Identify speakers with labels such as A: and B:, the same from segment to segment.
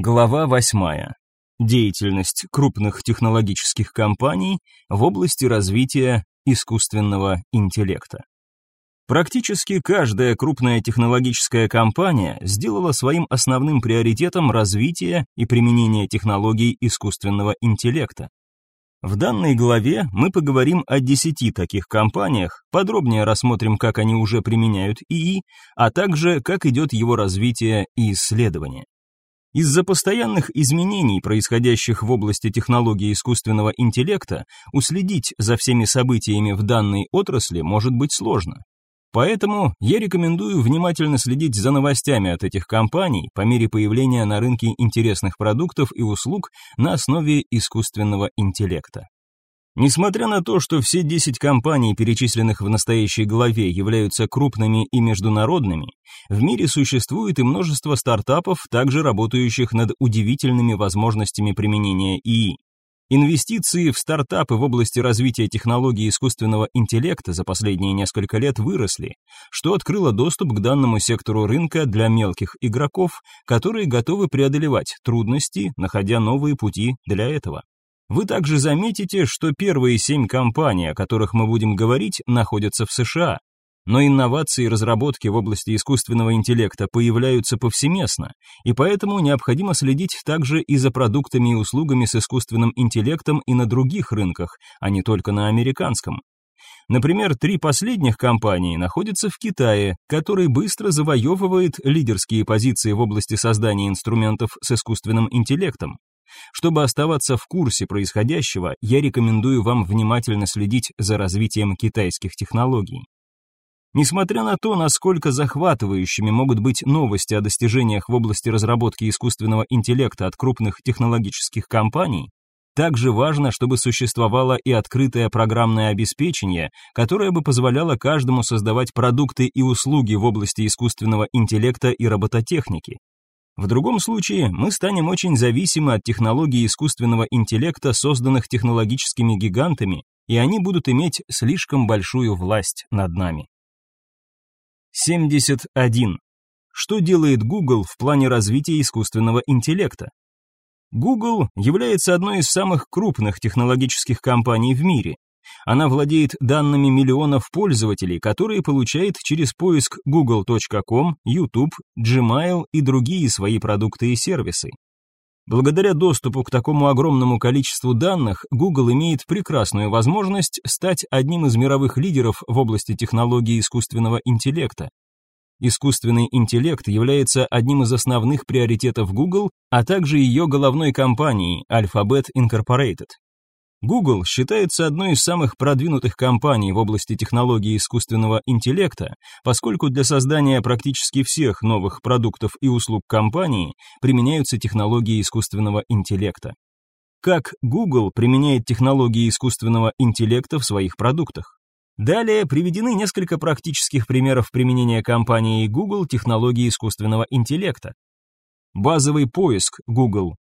A: Глава 8. Деятельность крупных технологических компаний в области развития искусственного интеллекта. Практически каждая крупная технологическая компания сделала своим основным приоритетом развитие и применение технологий искусственного интеллекта. В данной главе мы поговорим о 10 таких компаниях, подробнее рассмотрим, как они уже применяют ИИ, а также как идет его развитие и исследование. Из-за постоянных изменений, происходящих в области технологии искусственного интеллекта, уследить за всеми событиями в данной отрасли может быть сложно. Поэтому я рекомендую внимательно следить за новостями от этих компаний по мере появления на рынке интересных продуктов и услуг на основе искусственного интеллекта. Несмотря на то, что все 10 компаний, перечисленных в настоящей главе, являются крупными и международными, в мире существует и множество стартапов, также работающих над удивительными возможностями применения ИИ. Инвестиции в стартапы в области развития технологий искусственного интеллекта за последние несколько лет выросли, что открыло доступ к данному сектору рынка для мелких игроков, которые готовы преодолевать трудности, находя новые пути для этого. Вы также заметите, что первые семь компаний, о которых мы будем говорить, находятся в США. Но инновации и разработки в области искусственного интеллекта появляются повсеместно, и поэтому необходимо следить также и за продуктами и услугами с искусственным интеллектом и на других рынках, а не только на американском. Например, три последних компании находятся в Китае, который быстро завоевывает лидерские позиции в области создания инструментов с искусственным интеллектом. Чтобы оставаться в курсе происходящего, я рекомендую вам внимательно следить за развитием китайских технологий. Несмотря на то, насколько захватывающими могут быть новости о достижениях в области разработки искусственного интеллекта от крупных технологических компаний, также важно, чтобы существовало и открытое программное обеспечение, которое бы позволяло каждому создавать продукты и услуги в области искусственного интеллекта и робототехники. В другом случае мы станем очень зависимы от технологий искусственного интеллекта, созданных технологическими гигантами, и они будут иметь слишком большую власть над нами. 71. Что делает Google в плане развития искусственного интеллекта? Google является одной из самых крупных технологических компаний в мире, она владеет данными миллионов пользователей, которые получает через поиск google.com, YouTube, Gmail и другие свои продукты и сервисы. Благодаря доступу к такому огромному количеству данных, Google имеет прекрасную возможность стать одним из мировых лидеров в области технологий искусственного интеллекта. Искусственный интеллект является одним из основных приоритетов Google, а также ее головной компании Alphabet Incorporated. Google считается одной из самых продвинутых компаний в области технологий искусственного интеллекта, поскольку для создания практически всех новых продуктов и услуг компании применяются технологии искусственного интеллекта. Как Google применяет технологии искусственного интеллекта в своих продуктах? Далее приведены несколько практических примеров применения компанией Google технологий искусственного интеллекта. Базовый поиск Google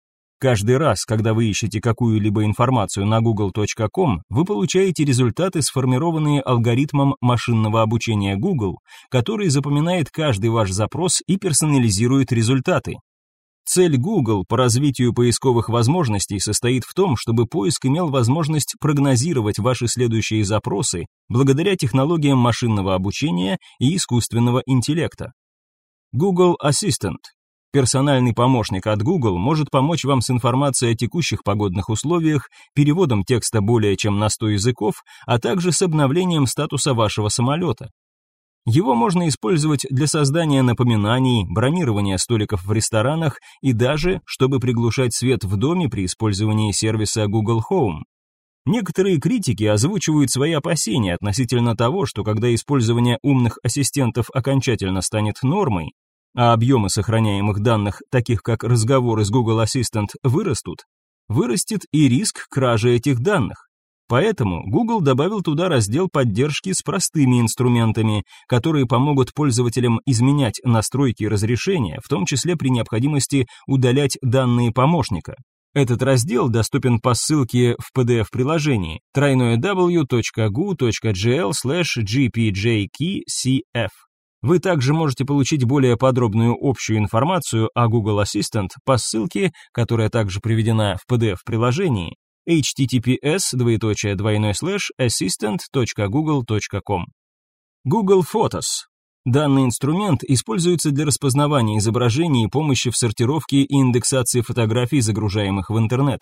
A: Каждый раз, когда вы ищете какую-либо информацию на google.com, вы получаете результаты, сформированные алгоритмом машинного обучения Google, который запоминает каждый ваш запрос и персонализирует результаты. Цель Google по развитию поисковых возможностей состоит в том, чтобы поиск имел возможность прогнозировать ваши следующие запросы благодаря технологиям машинного обучения и искусственного интеллекта. Google Assistant Персональный помощник от Google может помочь вам с информацией о текущих погодных условиях, переводом текста более чем на 100 языков, а также с обновлением статуса вашего самолета. Его можно использовать для создания напоминаний, бронирования столиков в ресторанах и даже, чтобы приглушать свет в доме при использовании сервиса Google Home. Некоторые критики озвучивают свои опасения относительно того, что когда использование умных ассистентов окончательно станет нормой, а объемы сохраняемых данных, таких как разговоры с Google Assistant, вырастут, вырастет и риск кражи этих данных. Поэтому Google добавил туда раздел поддержки с простыми инструментами, которые помогут пользователям изменять настройки разрешения, в том числе при необходимости удалять данные помощника. Этот раздел доступен по ссылке в PDF-приложении www.gu.gl/gpjkeycf. Вы также можете получить более подробную общую информацию о Google Assistant по ссылке, которая также приведена в PDF-приложении https двоеточие двойной слэш assistant.google.com. Google Photos. Данный инструмент используется для распознавания изображений и помощи в сортировке и индексации фотографий, загружаемых в интернет.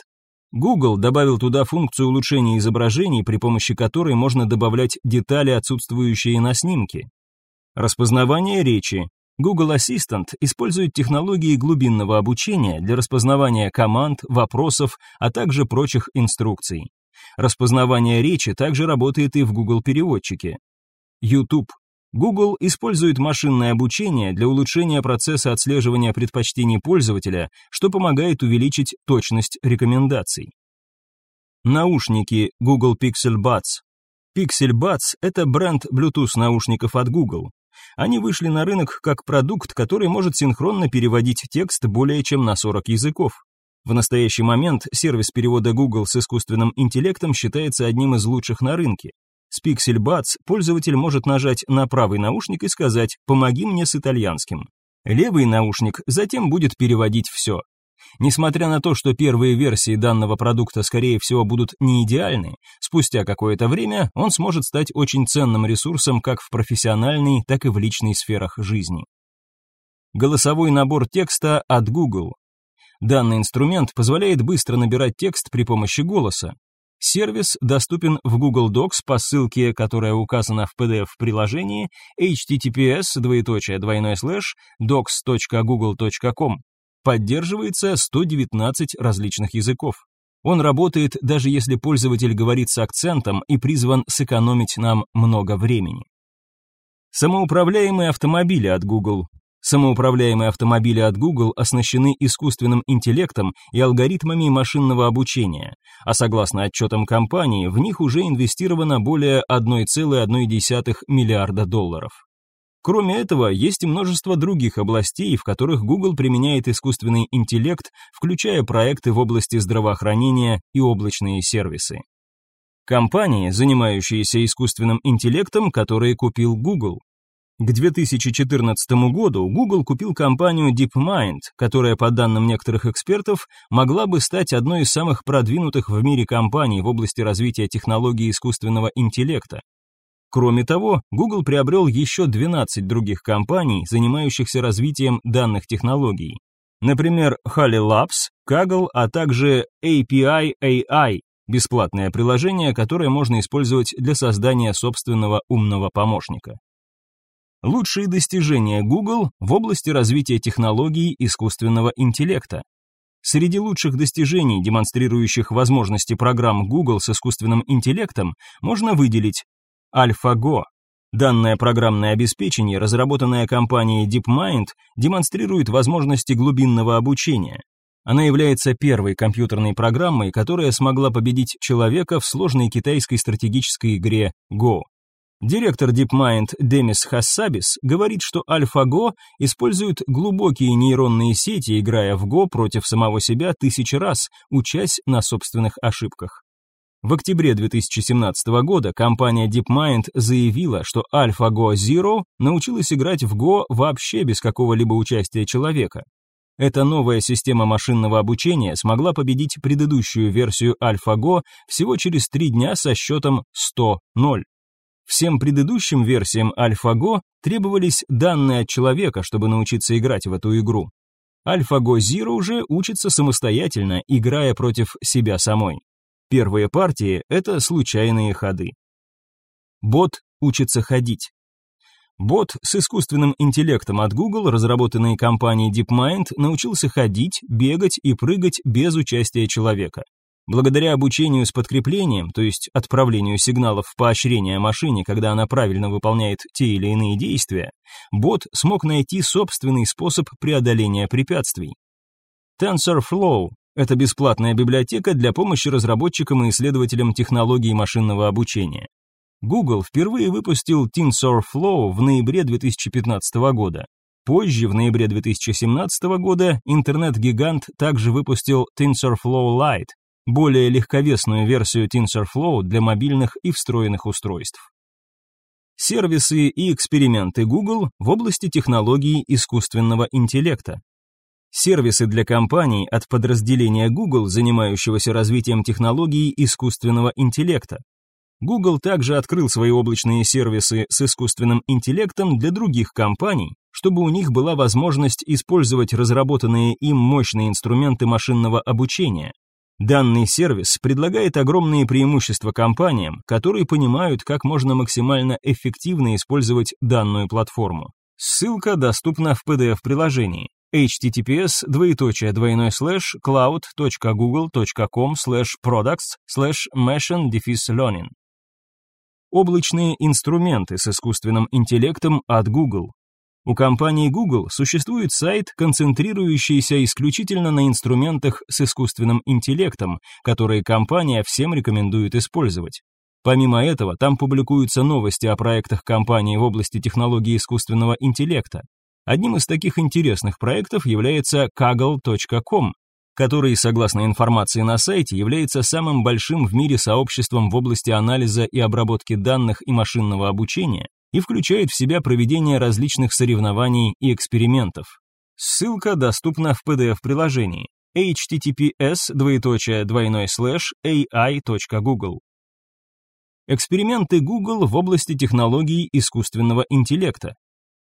A: Google добавил туда функцию улучшения изображений, при помощи которой можно добавлять детали, отсутствующие на снимке. Распознавание речи. Google Assistant использует технологии глубинного обучения для распознавания команд, вопросов, а также прочих инструкций. Распознавание речи также работает и в Google переводчике. YouTube. Google использует машинное обучение для улучшения процесса отслеживания предпочтений пользователя, что помогает увеличить точность рекомендаций. Наушники Google Pixel Buds. Pixel Buds – это бренд Bluetooth наушников от Google. Они вышли на рынок как продукт, который может синхронно переводить текст более чем на 40 языков. В настоящий момент сервис перевода Google с искусственным интеллектом считается одним из лучших на рынке. С Pixel Buds пользователь может нажать на правый наушник и сказать «помоги мне с итальянским». Левый наушник затем будет переводить все. Несмотря на то, что первые версии данного продукта, скорее всего, будут не идеальны, спустя какое-то время он сможет стать очень ценным ресурсом как в профессиональной, так и в личной сферах жизни. Голосовой набор текста от Google. Данный инструмент позволяет быстро набирать текст при помощи голоса. Сервис доступен в Google Docs по ссылке, которая указана в PDF-приложении https docs.google.com. Поддерживается 119 различных языков. Он работает даже если пользователь говорит с акцентом и призван сэкономить нам много времени. Самоуправляемые автомобили от Google. Самоуправляемые автомобили от Google оснащены искусственным интеллектом и алгоритмами машинного обучения, а согласно отчетам компании, в них уже инвестировано более 1,1 миллиарда долларов. Кроме этого, есть и множество других областей, в которых Google применяет искусственный интеллект, включая проекты в области здравоохранения и облачные сервисы. Компании, занимающиеся искусственным интеллектом, которые купил Google. К 2014 году Google купил компанию DeepMind, которая, по данным некоторых экспертов, могла бы стать одной из самых продвинутых в мире компаний в области развития технологий искусственного интеллекта. Кроме того, Google приобрел еще 12 других компаний, занимающихся развитием данных технологий. Например, Hali Labs, Kaggle, а также API AI, бесплатное приложение, которое можно использовать для создания собственного умного помощника. Лучшие достижения Google в области развития технологий искусственного интеллекта. Среди лучших достижений, демонстрирующих возможности программ Google с искусственным интеллектом, можно выделить AlphaGo. Данное программное обеспечение, разработанное компанией DeepMind, демонстрирует возможности глубинного обучения. Она является первой компьютерной программой, которая смогла победить человека в сложной китайской стратегической игре Go. Директор DeepMind Демис Хассабис говорит, что AlphaGo использует глубокие нейронные сети, играя в Go против самого себя тысячи раз, учась на собственных ошибках. В октябре 2017 года компания DeepMind заявила, что AlphaGo Zero научилась играть в Go вообще без какого-либо участия человека. Эта новая система машинного обучения смогла победить предыдущую версию AlphaGo всего через три дня со счетом 100-0. Всем предыдущим версиям AlphaGo требовались данные от человека, чтобы научиться играть в эту игру. AlphaGo Zero уже учится самостоятельно, играя против себя самой. Первые партии – это случайные ходы. Бот учится ходить. Бот с искусственным интеллектом от Google, разработанный компанией DeepMind, научился ходить, бегать и прыгать без участия человека. Благодаря обучению с подкреплением, то есть отправлению сигналов поощрения машине, когда она правильно выполняет те или иные действия, бот смог найти собственный способ преодоления препятствий. TensorFlow это бесплатная библиотека для помощи разработчикам и исследователям технологий машинного обучения. Google впервые выпустил TensorFlow в ноябре 2015 года. Позже, в ноябре 2017 года, интернет-гигант также выпустил TensorFlow Lite, более легковесную версию TensorFlow для мобильных и встроенных устройств. Сервисы и эксперименты Google в области технологий искусственного интеллекта. Сервисы для компаний от подразделения Google, занимающегося развитием технологий искусственного интеллекта. Google также открыл свои облачные сервисы с искусственным интеллектом для других компаний, чтобы у них была возможность использовать разработанные им мощные инструменты машинного обучения. Данный сервис предлагает огромные преимущества компаниям, которые понимают, как можно максимально эффективно использовать данную платформу. Ссылка доступна в PDF-приложении https двоеточие двойной слэш cloud.google.com слэш products слэш machine learning облачные инструменты с искусственным интеллектом от Google. У компании Google существует сайт, концентрирующийся исключительно на инструментах с искусственным интеллектом, которые компания всем рекомендует использовать. Помимо этого, там публикуются новости о проектах компании в области технологии искусственного интеллекта. Одним из таких интересных проектов является kaggle.com, который, согласно информации на сайте, является самым большим в мире сообществом в области анализа и обработки данных и машинного обучения и включает в себя проведение различных соревнований и экспериментов. Ссылка доступна в PDF-приложении https двоеточие двойной слэш ai.google. Эксперименты Google в области технологий искусственного интеллекта.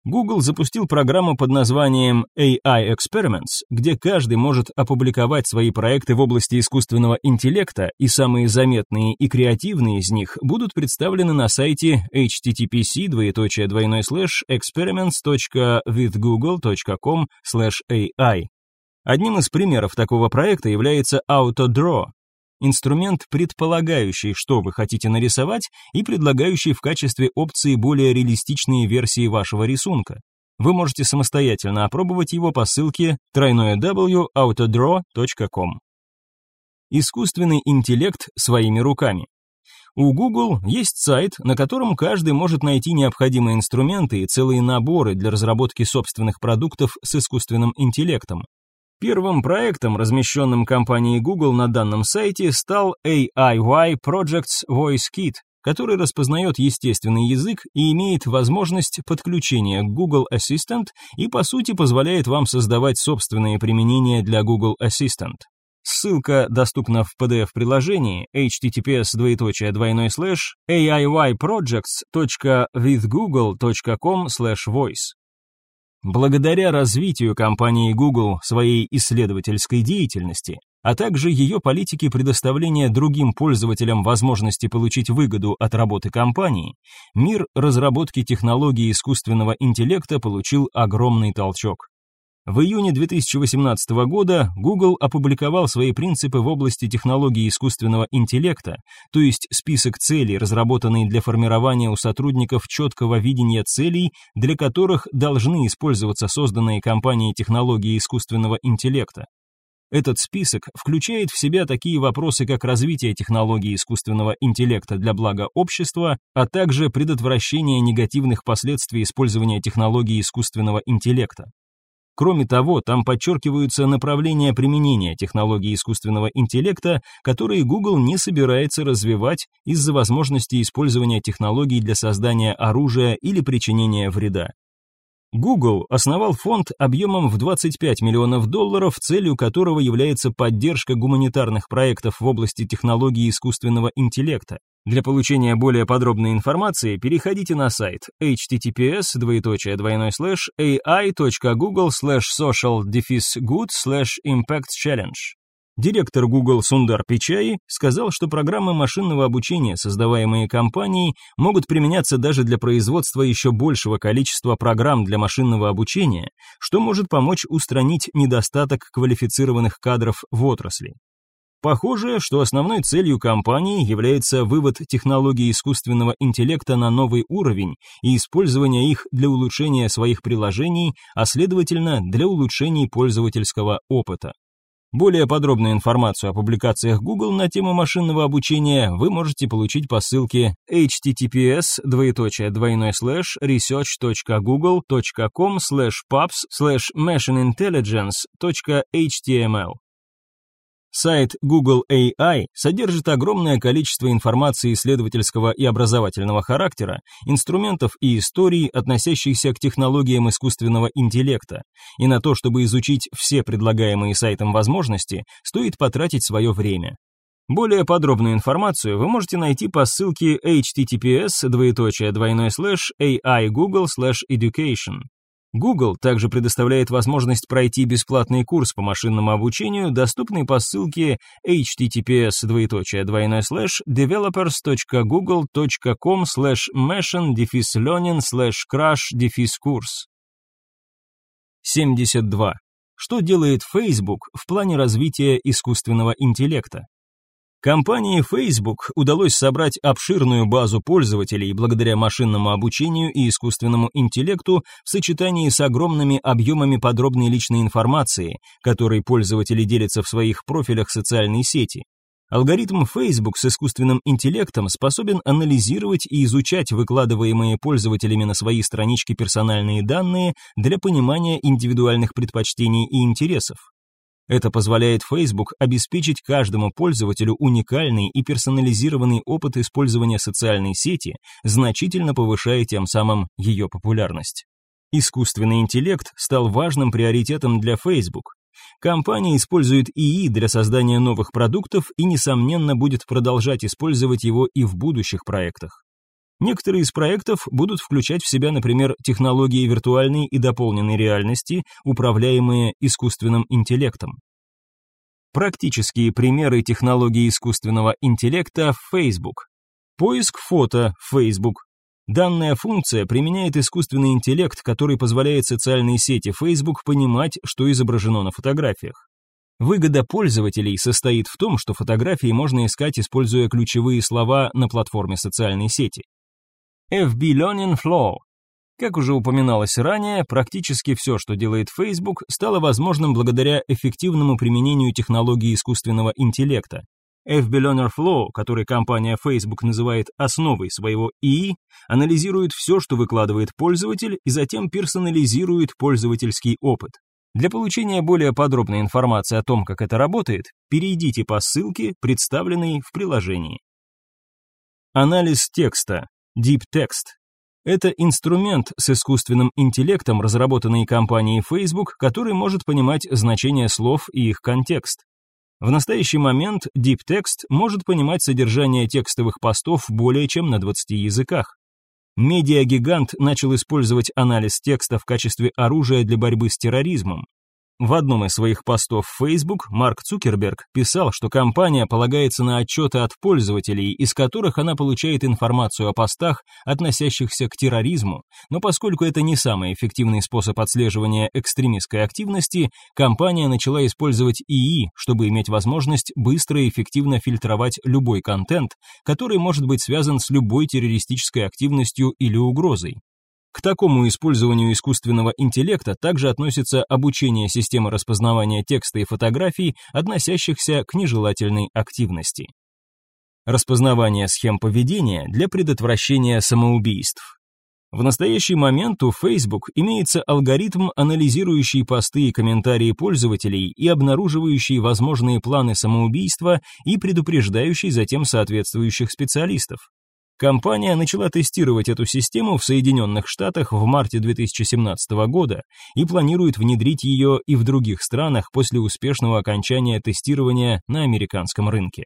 A: Google запустил программу под названием AI Experiments, где каждый может опубликовать свои проекты в области искусственного интеллекта, и самые заметные и креативные из них будут представлены на сайте httpc experiments.withgoogle.com ai. Одним из примеров такого проекта является AutoDraw, инструмент, предполагающий, что вы хотите нарисовать, и предлагающий в качестве опции более реалистичные версии вашего рисунка. Вы можете самостоятельно опробовать его по ссылке www.autodraw.com. Искусственный интеллект своими руками. У Google есть сайт, на котором каждый может найти необходимые инструменты и целые наборы для разработки собственных продуктов с искусственным интеллектом. Первым проектом, размещенным компанией Google на данном сайте, стал AIY Projects Voice Kit, который распознает естественный язык и имеет возможность подключения к Google Assistant и по сути позволяет вам создавать собственные применения для Google Assistant. Ссылка доступна в PDF-приложении https двоеточие двойной слэш aiyprojects.withgoogle.com voice. Благодаря развитию компании Google своей исследовательской деятельности, а также ее политике предоставления другим пользователям возможности получить выгоду от работы компании, мир разработки технологий искусственного интеллекта получил огромный толчок. В июне 2018 года Google опубликовал свои принципы в области технологий искусственного интеллекта, то есть список целей, разработанный для формирования у сотрудников четкого видения целей, для которых должны использоваться созданные компанией технологии искусственного интеллекта. Этот список включает в себя такие вопросы, как развитие технологий искусственного интеллекта для блага общества, а также предотвращение негативных последствий использования технологий искусственного интеллекта. Кроме того, там подчеркиваются направления применения технологий искусственного интеллекта, которые Google не собирается развивать из-за возможности использования технологий для создания оружия или причинения вреда. Google основал фонд объемом в 25 миллионов долларов, целью которого является поддержка гуманитарных проектов в области технологий искусственного интеллекта. Для получения более подробной информации переходите на сайт https двоеточие двойной слэш ai.google слэш social good слэш impact challenge. Директор Google Сундар Пичай сказал, что программы машинного обучения, создаваемые компанией, могут применяться даже для производства еще большего количества программ для машинного обучения, что может помочь устранить недостаток квалифицированных кадров в отрасли. Похоже, что основной целью компании является вывод технологий искусственного интеллекта на новый уровень и использование их для улучшения своих приложений, а следовательно, для улучшения пользовательского опыта. Более подробную информацию о публикациях Google на тему машинного обучения вы можете получить по ссылке https двоеточие двойной слэш research.google.com slash pubs slash machinintelligence.html Сайт Google AI содержит огромное количество информации исследовательского и образовательного характера, инструментов и историй, относящихся к технологиям искусственного интеллекта. И на то, чтобы изучить все предлагаемые сайтом возможности, стоит потратить свое время. Более подробную информацию вы можете найти по ссылке https ai google также предоставляет возможность пройти бесплатный курс по машинному обучению, доступный по ссылке https developers.google.com machine learning crash курс 72. Что делает Facebook в плане развития искусственного интеллекта? Компании Facebook удалось собрать обширную базу пользователей благодаря машинному обучению и искусственному интеллекту в сочетании с огромными объемами подробной личной информации, которой пользователи делятся в своих профилях социальной сети. Алгоритм Facebook с искусственным интеллектом способен анализировать и изучать выкладываемые пользователями на свои странички персональные данные для понимания индивидуальных предпочтений и интересов. Это позволяет Facebook обеспечить каждому пользователю уникальный и персонализированный опыт использования социальной сети, значительно повышая тем самым ее популярность. Искусственный интеллект стал важным приоритетом для Facebook. Компания использует ИИ для создания новых продуктов и, несомненно, будет продолжать использовать его и в будущих проектах. Некоторые из проектов будут включать в себя, например, технологии виртуальной и дополненной реальности, управляемые искусственным интеллектом. Практические примеры технологии искусственного интеллекта в Facebook. Поиск фото в Facebook. Данная функция применяет искусственный интеллект, который позволяет социальной сети Facebook понимать, что изображено на фотографиях. Выгода пользователей состоит в том, что фотографии можно искать, используя ключевые слова на платформе социальной сети. FB Learning Flow. Как уже упоминалось ранее, практически все, что делает Facebook, стало возможным благодаря эффективному применению технологии искусственного интеллекта. FB Learner Flow, который компания Facebook называет основой своего ИИ, анализирует все, что выкладывает пользователь, и затем персонализирует пользовательский опыт. Для получения более подробной информации о том, как это работает, перейдите по ссылке, представленной в приложении. Анализ текста. Deep Text. Это инструмент с искусственным интеллектом, разработанный компанией Facebook, который может понимать значение слов и их контекст. В настоящий момент Deep Text может понимать содержание текстовых постов более чем на 20 языках. Медиагигант начал использовать анализ текста в качестве оружия для борьбы с терроризмом. В одном из своих постов в Facebook Марк Цукерберг писал, что компания полагается на отчеты от пользователей, из которых она получает информацию о постах, относящихся к терроризму, но поскольку это не самый эффективный способ отслеживания экстремистской активности, компания начала использовать ИИ, чтобы иметь возможность быстро и эффективно фильтровать любой контент, который может быть связан с любой террористической активностью или угрозой. К такому использованию искусственного интеллекта также относится обучение системы распознавания текста и фотографий, относящихся к нежелательной активности. Распознавание схем поведения для предотвращения самоубийств. В настоящий момент у Facebook имеется алгоритм, анализирующий посты и комментарии пользователей и обнаруживающий возможные планы самоубийства и предупреждающий затем соответствующих специалистов. Компания начала тестировать эту систему в Соединенных Штатах в марте 2017 года и планирует внедрить ее и в других странах после успешного окончания тестирования на американском рынке.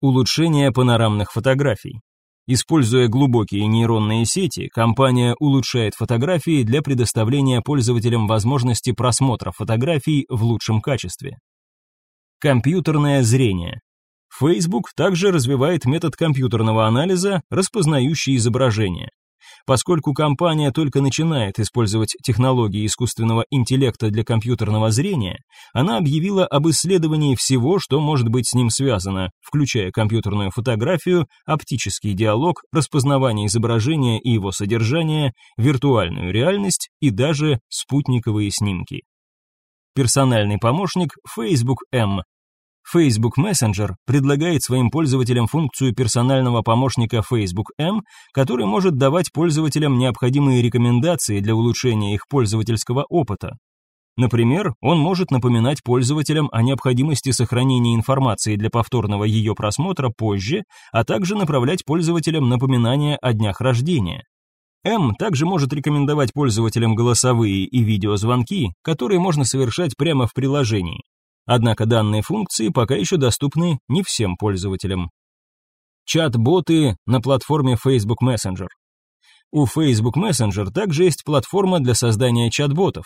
A: Улучшение панорамных фотографий. Используя глубокие нейронные сети, компания улучшает фотографии для предоставления пользователям возможности просмотра фотографий в лучшем качестве. Компьютерное зрение. Facebook также развивает метод компьютерного анализа, распознающий изображение. Поскольку компания только начинает использовать технологии искусственного интеллекта для компьютерного зрения, она объявила об исследовании всего, что может быть с ним связано, включая компьютерную фотографию, оптический диалог, распознавание изображения и его содержания, виртуальную реальность и даже спутниковые снимки. Персональный помощник Facebook M Facebook Messenger предлагает своим пользователям функцию персонального помощника Facebook M, который может давать пользователям необходимые рекомендации для улучшения их пользовательского опыта. Например, он может напоминать пользователям о необходимости сохранения информации для повторного ее просмотра позже, а также направлять пользователям напоминания о днях рождения. М также может рекомендовать пользователям голосовые и видеозвонки, которые можно совершать прямо в приложении. Однако данные функции пока еще доступны не всем пользователям. Чат-боты на платформе Facebook Messenger. У Facebook Messenger также есть платформа для создания чат-ботов.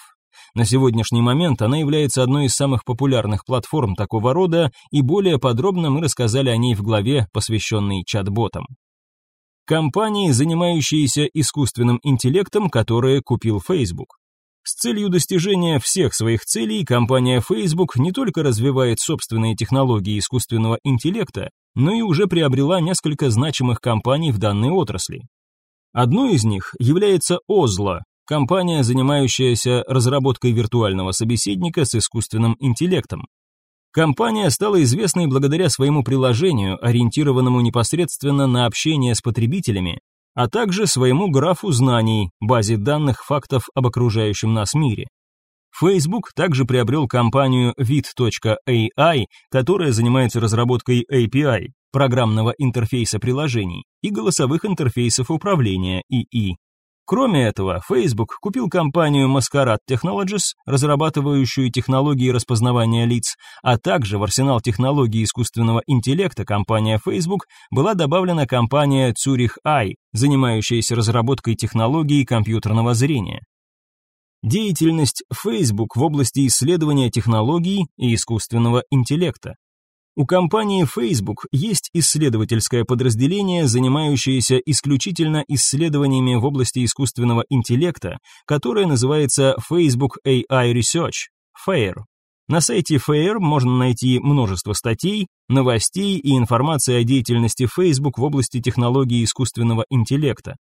A: На сегодняшний момент она является одной из самых популярных платформ такого рода, и более подробно мы рассказали о ней в главе, посвященной чат-ботам. Компании, занимающиеся искусственным интеллектом, которые купил Facebook. С целью достижения всех своих целей компания Facebook не только развивает собственные технологии искусственного интеллекта, но и уже приобрела несколько значимых компаний в данной отрасли. Одной из них является Озла, компания, занимающаяся разработкой виртуального собеседника с искусственным интеллектом. Компания стала известной благодаря своему приложению, ориентированному непосредственно на общение с потребителями, а также своему графу знаний, базе данных фактов об окружающем нас мире. Facebook также приобрел компанию vid.ai, которая занимается разработкой API, программного интерфейса приложений, и голосовых интерфейсов управления ИИ. Кроме этого, Facebook купил компанию Masquerade Technologies, разрабатывающую технологии распознавания лиц, а также в арсенал технологий искусственного интеллекта компания Facebook была добавлена компания Zurich Eye, занимающаяся разработкой технологий компьютерного зрения. Деятельность Facebook в области исследования технологий и искусственного интеллекта. У компании Facebook есть исследовательское подразделение, занимающееся исключительно исследованиями в области искусственного интеллекта, которое называется Facebook AI Research, FAIR. На сайте FAIR можно найти множество статей, новостей и информации о деятельности Facebook в области технологий искусственного интеллекта.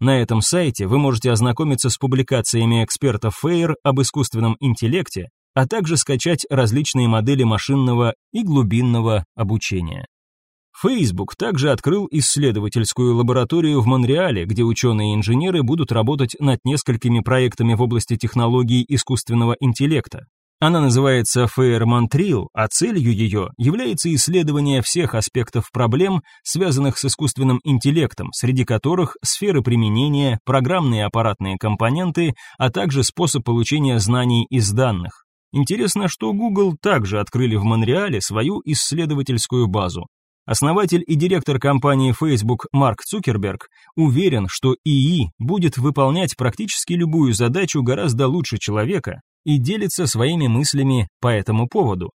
A: На этом сайте вы можете ознакомиться с публикациями экспертов FAIR об искусственном интеллекте, а также скачать различные модели машинного и глубинного обучения. Facebook также открыл исследовательскую лабораторию в Монреале, где ученые и инженеры будут работать над несколькими проектами в области технологий искусственного интеллекта. Она называется Fair Montreal, а целью ее является исследование всех аспектов проблем, связанных с искусственным интеллектом, среди которых сферы применения, программные аппаратные компоненты, а также способ получения знаний из данных. Интересно, что Google также открыли в Монреале свою исследовательскую базу. Основатель и директор компании Facebook Марк Цукерберг уверен, что ИИ будет выполнять практически любую задачу гораздо лучше человека и делится своими мыслями по этому поводу.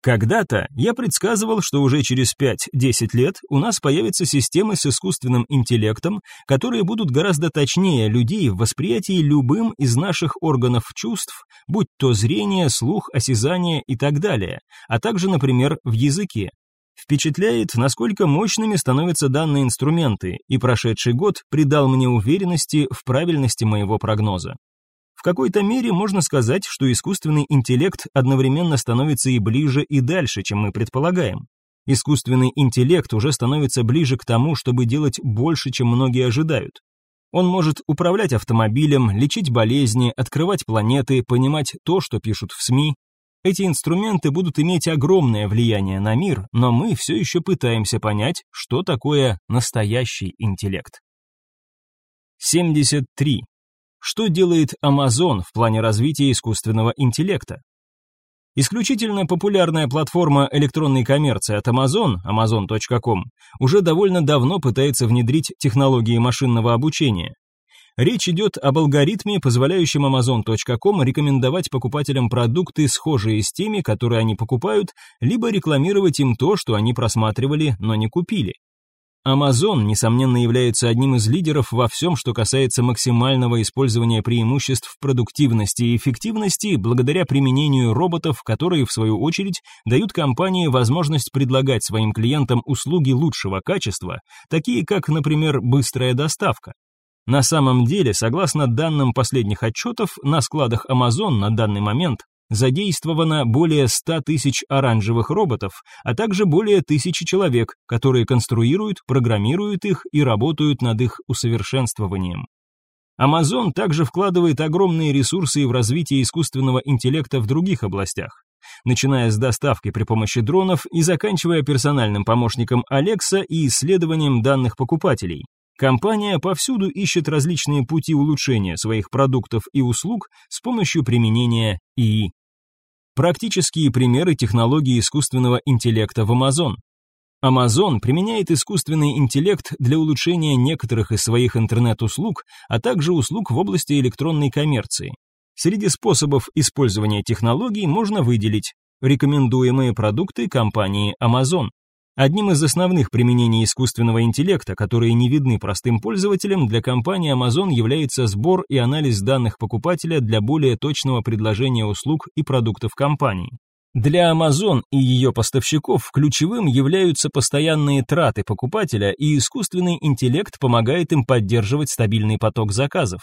A: Когда-то я предсказывал, что уже через 5-10 лет у нас появятся системы с искусственным интеллектом, которые будут гораздо точнее людей в восприятии любым из наших органов чувств, будь то зрение, слух, осязание и так далее, а также, например, в языке. Впечатляет, насколько мощными становятся данные инструменты, и прошедший год придал мне уверенности в правильности моего прогноза. В какой-то мере можно сказать, что искусственный интеллект одновременно становится и ближе, и дальше, чем мы предполагаем. Искусственный интеллект уже становится ближе к тому, чтобы делать больше, чем многие ожидают. Он может управлять автомобилем, лечить болезни, открывать планеты, понимать то, что пишут в СМИ. Эти инструменты будут иметь огромное влияние на мир, но мы все еще пытаемся понять, что такое настоящий интеллект. 73. Что делает Amazon в плане развития искусственного интеллекта? Исключительно популярная платформа электронной коммерции от Amazon, amazon.com, уже довольно давно пытается внедрить технологии машинного обучения. Речь идет об алгоритме, позволяющем amazon.com рекомендовать покупателям продукты, схожие с теми, которые они покупают, либо рекламировать им то, что они просматривали, но не купили. Amazon, несомненно, является одним из лидеров во всем, что касается максимального использования преимуществ продуктивности и эффективности благодаря применению роботов, которые, в свою очередь, дают компании возможность предлагать своим клиентам услуги лучшего качества, такие как, например, быстрая доставка. На самом деле, согласно данным последних отчетов, на складах Amazon на данный момент задействовано более 100 тысяч оранжевых роботов, а также более тысячи человек, которые конструируют, программируют их и работают над их усовершенствованием. Amazon также вкладывает огромные ресурсы в развитие искусственного интеллекта в других областях начиная с доставки при помощи дронов и заканчивая персональным помощником Alexa и исследованием данных покупателей. Компания повсюду ищет различные пути улучшения своих продуктов и услуг с помощью применения ИИ. Практические примеры технологии искусственного интеллекта в Amazon. Amazon применяет искусственный интеллект для улучшения некоторых из своих интернет-услуг, а также услуг в области электронной коммерции. Среди способов использования технологий можно выделить рекомендуемые продукты компании Amazon. Одним из основных применений искусственного интеллекта, которые не видны простым пользователям, для компании Amazon является сбор и анализ данных покупателя для более точного предложения услуг и продуктов компании. Для Amazon и ее поставщиков ключевым являются постоянные траты покупателя, и искусственный интеллект помогает им поддерживать стабильный поток заказов.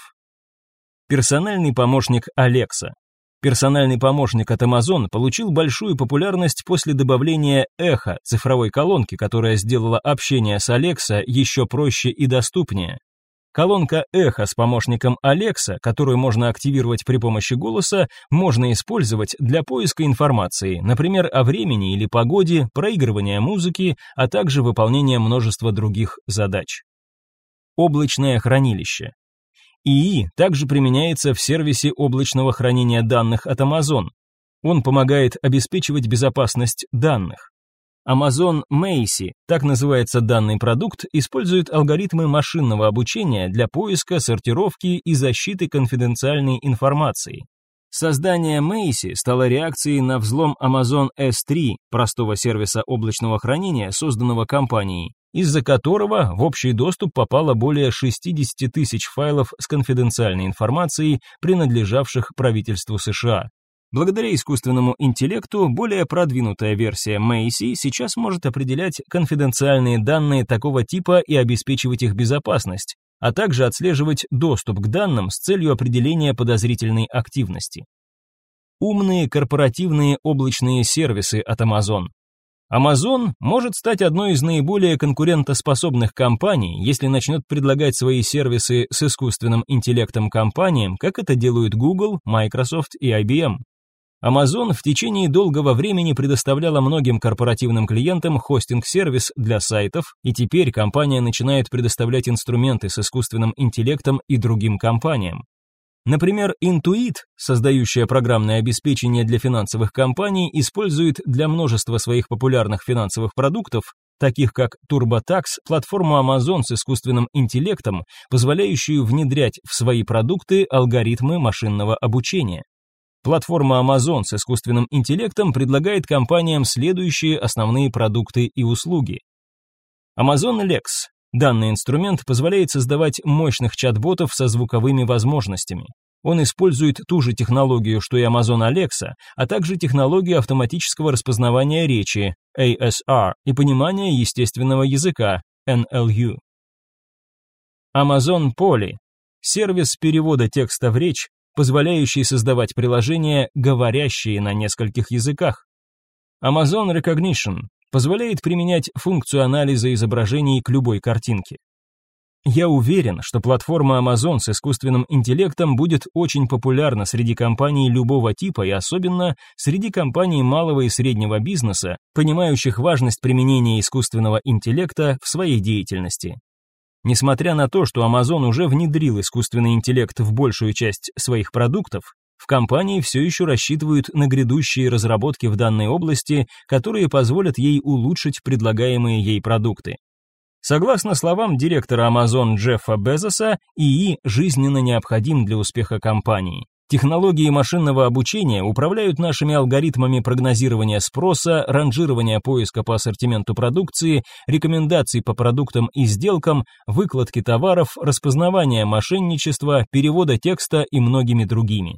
A: Персональный помощник Alexa. Персональный помощник от Amazon получил большую популярность после добавления эхо цифровой колонки, которая сделала общение с Alexa еще проще и доступнее. Колонка эхо с помощником Alexa, которую можно активировать при помощи голоса, можно использовать для поиска информации, например, о времени или погоде, проигрывания музыки, а также выполнения множества других задач. Облачное хранилище. ИИ также применяется в сервисе облачного хранения данных от Amazon. Он помогает обеспечивать безопасность данных. Amazon Macy, так называется данный продукт, использует алгоритмы машинного обучения для поиска, сортировки и защиты конфиденциальной информации. Создание Macy стало реакцией на взлом Amazon S3, простого сервиса облачного хранения, созданного компанией, из-за которого в общий доступ попало более 60 тысяч файлов с конфиденциальной информацией, принадлежавших правительству США. Благодаря искусственному интеллекту более продвинутая версия Macy сейчас может определять конфиденциальные данные такого типа и обеспечивать их безопасность, а также отслеживать доступ к данным с целью определения подозрительной активности. Умные корпоративные облачные сервисы от Amazon. Amazon может стать одной из наиболее конкурентоспособных компаний, если начнет предлагать свои сервисы с искусственным интеллектом компаниям, как это делают Google, Microsoft и IBM. Amazon в течение долгого времени предоставляла многим корпоративным клиентам хостинг-сервис для сайтов, и теперь компания начинает предоставлять инструменты с искусственным интеллектом и другим компаниям. Например, Intuit, создающая программное обеспечение для финансовых компаний, использует для множества своих популярных финансовых продуктов, таких как TurboTax, платформу Amazon с искусственным интеллектом, позволяющую внедрять в свои продукты алгоритмы машинного обучения. Платформа Amazon с искусственным интеллектом предлагает компаниям следующие основные продукты и услуги. Amazon Lex Данный инструмент позволяет создавать мощных чат-ботов со звуковыми возможностями. Он использует ту же технологию, что и Amazon Alexa, а также технологию автоматического распознавания речи ASR и понимания естественного языка NLU. Amazon Poly – сервис перевода текста в речь, позволяющий создавать приложения, говорящие на нескольких языках. Amazon Recognition позволяет применять функцию анализа изображений к любой картинке. Я уверен, что платформа Amazon с искусственным интеллектом будет очень популярна среди компаний любого типа и особенно среди компаний малого и среднего бизнеса, понимающих важность применения искусственного интеллекта в своей деятельности. Несмотря на то, что Amazon уже внедрил искусственный интеллект в большую часть своих продуктов, в компании все еще рассчитывают на грядущие разработки в данной области, которые позволят ей улучшить предлагаемые ей продукты. Согласно словам директора Amazon Джеффа Безоса, ИИ жизненно необходим для успеха компании. Технологии машинного обучения управляют нашими алгоритмами прогнозирования спроса, ранжирования поиска по ассортименту продукции, рекомендаций по продуктам и сделкам, выкладки товаров, распознавания мошенничества, перевода текста и многими другими.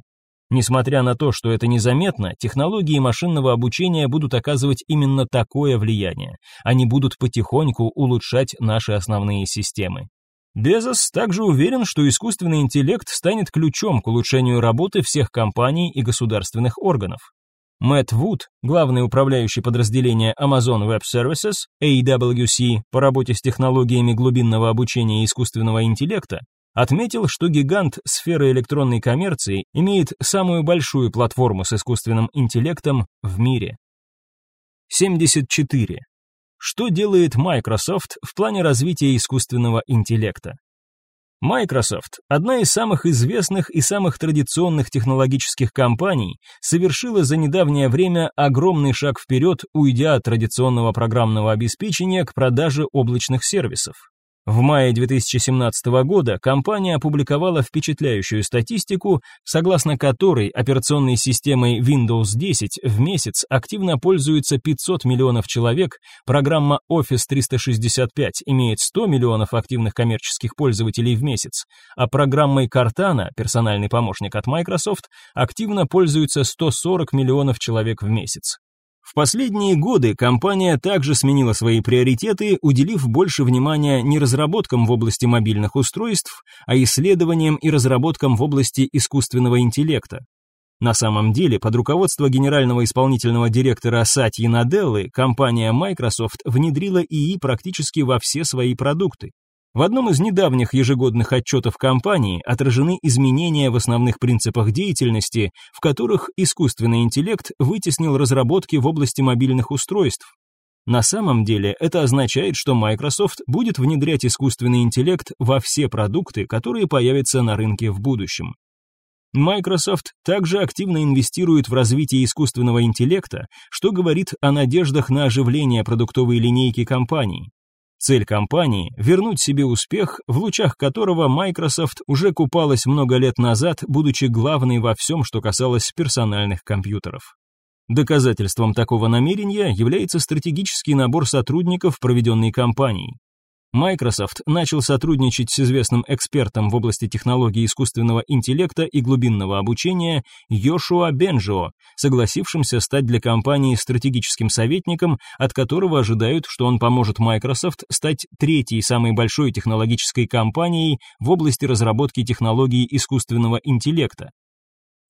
A: Несмотря на то, что это незаметно, технологии машинного обучения будут оказывать именно такое влияние. Они будут потихоньку улучшать наши основные системы. Безос также уверен, что искусственный интеллект станет ключом к улучшению работы всех компаний и государственных органов. Мэтт Вуд, главный управляющий подразделения Amazon Web Services, AWC, по работе с технологиями глубинного обучения искусственного интеллекта, отметил, что гигант сферы электронной коммерции имеет самую большую платформу с искусственным интеллектом в мире. 74. Что делает Microsoft в плане развития искусственного интеллекта? Microsoft, одна из самых известных и самых традиционных технологических компаний, совершила за недавнее время огромный шаг вперед, уйдя от традиционного программного обеспечения к продаже облачных сервисов. В мае 2017 года компания опубликовала впечатляющую статистику, согласно которой операционной системой Windows 10 в месяц активно пользуется 500 миллионов человек, программа Office 365 имеет 100 миллионов активных коммерческих пользователей в месяц, а программой Cortana, персональный помощник от Microsoft, активно пользуется 140 миллионов человек в месяц. В последние годы компания также сменила свои приоритеты, уделив больше внимания не разработкам в области мобильных устройств, а исследованиям и разработкам в области искусственного интеллекта. На самом деле, под руководство генерального исполнительного директора Сатьи Наделлы, компания Microsoft внедрила ИИ практически во все свои продукты. В одном из недавних ежегодных отчетов компании отражены изменения в основных принципах деятельности, в которых искусственный интеллект вытеснил разработки в области мобильных устройств. На самом деле это означает, что Microsoft будет внедрять искусственный интеллект во все продукты, которые появятся на рынке в будущем. Microsoft также активно инвестирует в развитие искусственного интеллекта, что говорит о надеждах на оживление продуктовой линейки компании. Цель компании – вернуть себе успех, в лучах которого Microsoft уже купалась много лет назад, будучи главной во всем, что касалось персональных компьютеров. Доказательством такого намерения является стратегический набор сотрудников, проведенный компанией. Microsoft начал сотрудничать с известным экспертом в области технологий искусственного интеллекта и глубинного обучения Йошуа Бенджио, согласившимся стать для компании стратегическим советником, от которого ожидают, что он поможет Microsoft стать третьей самой большой технологической компанией в области разработки технологий искусственного интеллекта.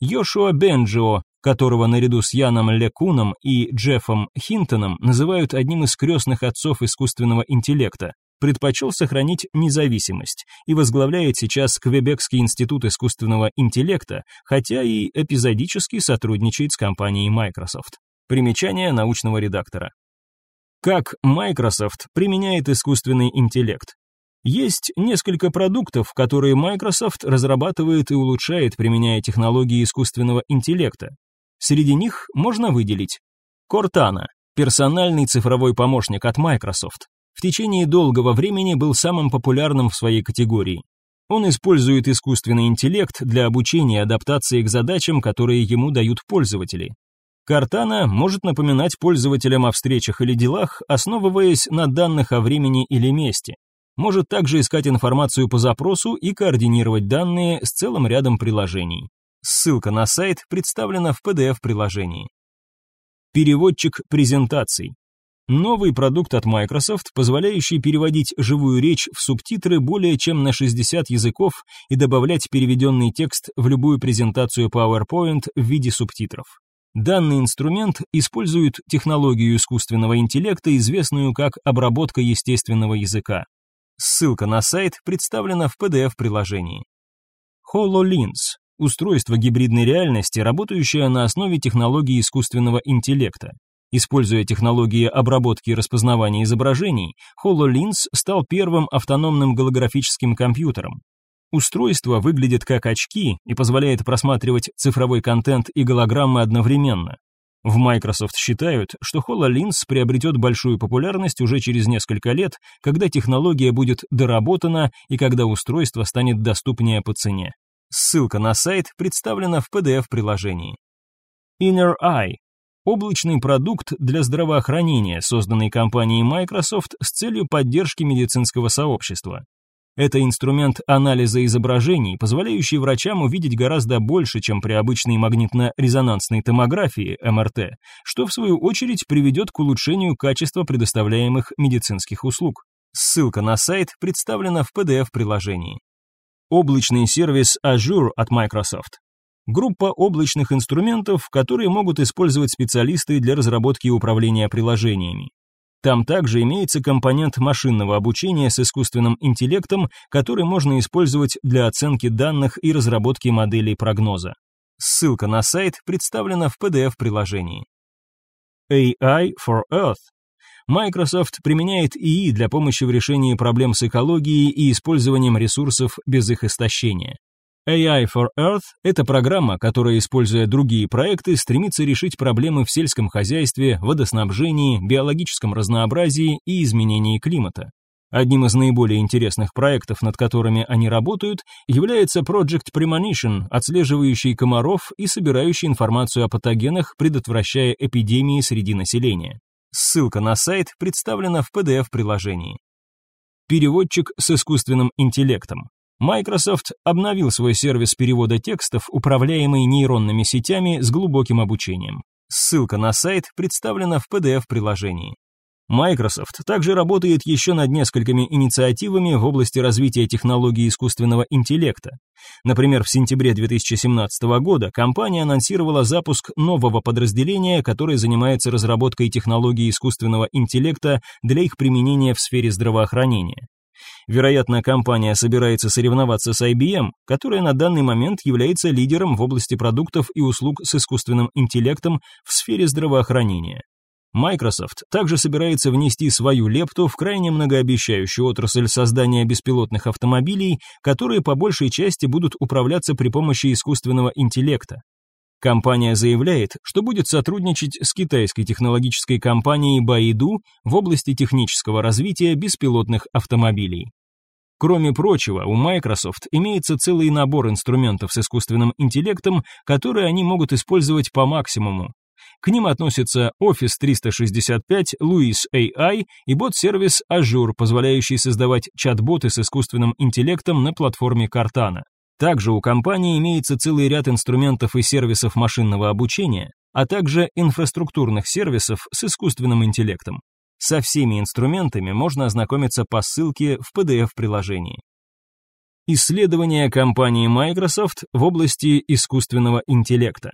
A: Йошуа Бенджио, которого наряду с Яном Лекуном и Джеффом Хинтоном называют одним из крестных отцов искусственного интеллекта, предпочел сохранить независимость и возглавляет сейчас Квебекский институт искусственного интеллекта, хотя и эпизодически сотрудничает с компанией Microsoft. Примечание научного редактора. Как Microsoft применяет искусственный интеллект? Есть несколько продуктов, которые Microsoft разрабатывает и улучшает, применяя технологии искусственного интеллекта. Среди них можно выделить Cortana, персональный цифровой помощник от Microsoft, в течение долгого времени был самым популярным в своей категории. Он использует искусственный интеллект для обучения и адаптации к задачам, которые ему дают пользователи. Картана может напоминать пользователям о встречах или делах, основываясь на данных о времени или месте. Может также искать информацию по запросу и координировать данные с целым рядом приложений. Ссылка на сайт представлена в PDF-приложении. Переводчик презентаций. Новый продукт от Microsoft, позволяющий переводить живую речь в субтитры более чем на 60 языков и добавлять переведенный текст в любую презентацию PowerPoint в виде субтитров. Данный инструмент использует технологию искусственного интеллекта, известную как обработка естественного языка. Ссылка на сайт представлена в PDF-приложении. HoloLens – устройство гибридной реальности, работающее на основе технологии искусственного интеллекта. Используя технологии обработки и распознавания изображений, HoloLens стал первым автономным голографическим компьютером. Устройство выглядит как очки и позволяет просматривать цифровой контент и голограммы одновременно. В Microsoft считают, что HoloLens приобретет большую популярность уже через несколько лет, когда технология будет доработана и когда устройство станет доступнее по цене. Ссылка на сайт представлена в PDF-приложении. Inner Eye облачный продукт для здравоохранения, созданный компанией Microsoft с целью поддержки медицинского сообщества. Это инструмент анализа изображений, позволяющий врачам увидеть гораздо больше, чем при обычной магнитно-резонансной томографии МРТ, что в свою очередь приведет к улучшению качества предоставляемых медицинских услуг. Ссылка на сайт представлена в PDF-приложении. Облачный сервис Azure от Microsoft группа облачных инструментов, которые могут использовать специалисты для разработки и управления приложениями. Там также имеется компонент машинного обучения с искусственным интеллектом, который можно использовать для оценки данных и разработки моделей прогноза. Ссылка на сайт представлена в PDF-приложении. AI for Earth. Microsoft применяет ИИ для помощи в решении проблем с экологией и использованием ресурсов без их истощения. AI for Earth – это программа, которая, используя другие проекты, стремится решить проблемы в сельском хозяйстве, водоснабжении, биологическом разнообразии и изменении климата. Одним из наиболее интересных проектов, над которыми они работают, является Project Premonition, отслеживающий комаров и собирающий информацию о патогенах, предотвращая эпидемии среди населения. Ссылка на сайт представлена в PDF-приложении. Переводчик с искусственным интеллектом. Microsoft обновил свой сервис перевода текстов, управляемый нейронными сетями с глубоким обучением. Ссылка на сайт представлена в PDF-приложении. Microsoft также работает еще над несколькими инициативами в области развития технологий искусственного интеллекта. Например, в сентябре 2017 года компания анонсировала запуск нового подразделения, которое занимается разработкой технологий искусственного интеллекта для их применения в сфере здравоохранения. Вероятно, компания собирается соревноваться с IBM, которая на данный момент является лидером в области продуктов и услуг с искусственным интеллектом в сфере здравоохранения. Microsoft также собирается внести свою лепту в крайне многообещающую отрасль создания беспилотных автомобилей, которые по большей части будут управляться при помощи искусственного интеллекта. Компания заявляет, что будет сотрудничать с китайской технологической компанией Baidu в области технического развития беспилотных автомобилей. Кроме прочего, у Microsoft имеется целый набор инструментов с искусственным интеллектом, которые они могут использовать по максимуму. К ним относятся Office 365, Louis AI и бот-сервис Azure, позволяющий создавать чат-боты с искусственным интеллектом на платформе Cortana. Также у компании имеется целый ряд инструментов и сервисов машинного обучения, а также инфраструктурных сервисов с искусственным интеллектом. Со всеми инструментами можно ознакомиться по ссылке в PDF-приложении. Исследования компании Microsoft в области искусственного интеллекта.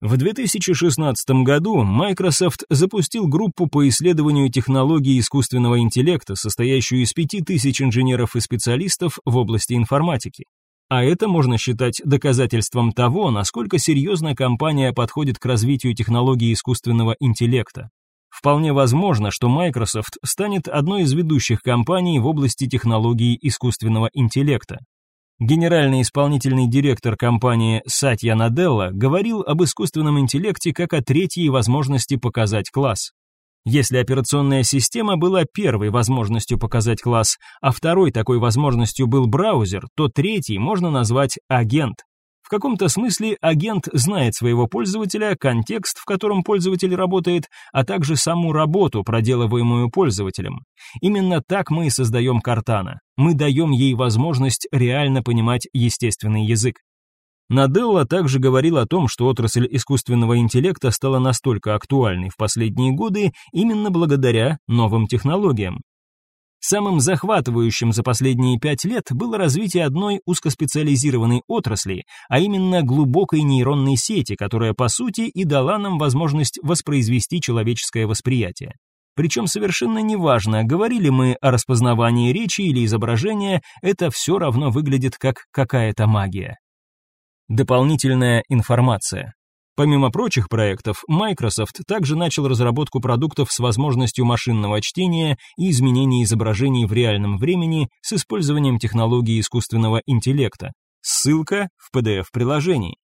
A: В 2016 году Microsoft запустил группу по исследованию технологий искусственного интеллекта, состоящую из 5000 инженеров и специалистов в области информатики. А это можно считать доказательством того, насколько серьезно компания подходит к развитию технологий искусственного интеллекта. Вполне возможно, что Microsoft станет одной из ведущих компаний в области технологий искусственного интеллекта. Генеральный исполнительный директор компании Сатья Наделла говорил об искусственном интеллекте как о третьей возможности показать класс. Если операционная система была первой возможностью показать класс, а второй такой возможностью был браузер, то третий можно назвать агент. В каком-то смысле агент знает своего пользователя, контекст, в котором пользователь работает, а также саму работу, проделываемую пользователем. Именно так мы и создаем Картана. Мы даем ей возможность реально понимать естественный язык. Наделла также говорил о том, что отрасль искусственного интеллекта стала настолько актуальной в последние годы именно благодаря новым технологиям. Самым захватывающим за последние пять лет было развитие одной узкоспециализированной отрасли, а именно глубокой нейронной сети, которая по сути и дала нам возможность воспроизвести человеческое восприятие. Причем совершенно неважно, говорили мы о распознавании речи или изображения, это все равно выглядит как какая-то магия. Дополнительная информация. Помимо прочих проектов, Microsoft также начал разработку продуктов с возможностью машинного чтения и изменения изображений в реальном времени с использованием технологии искусственного интеллекта. Ссылка в PDF-приложении.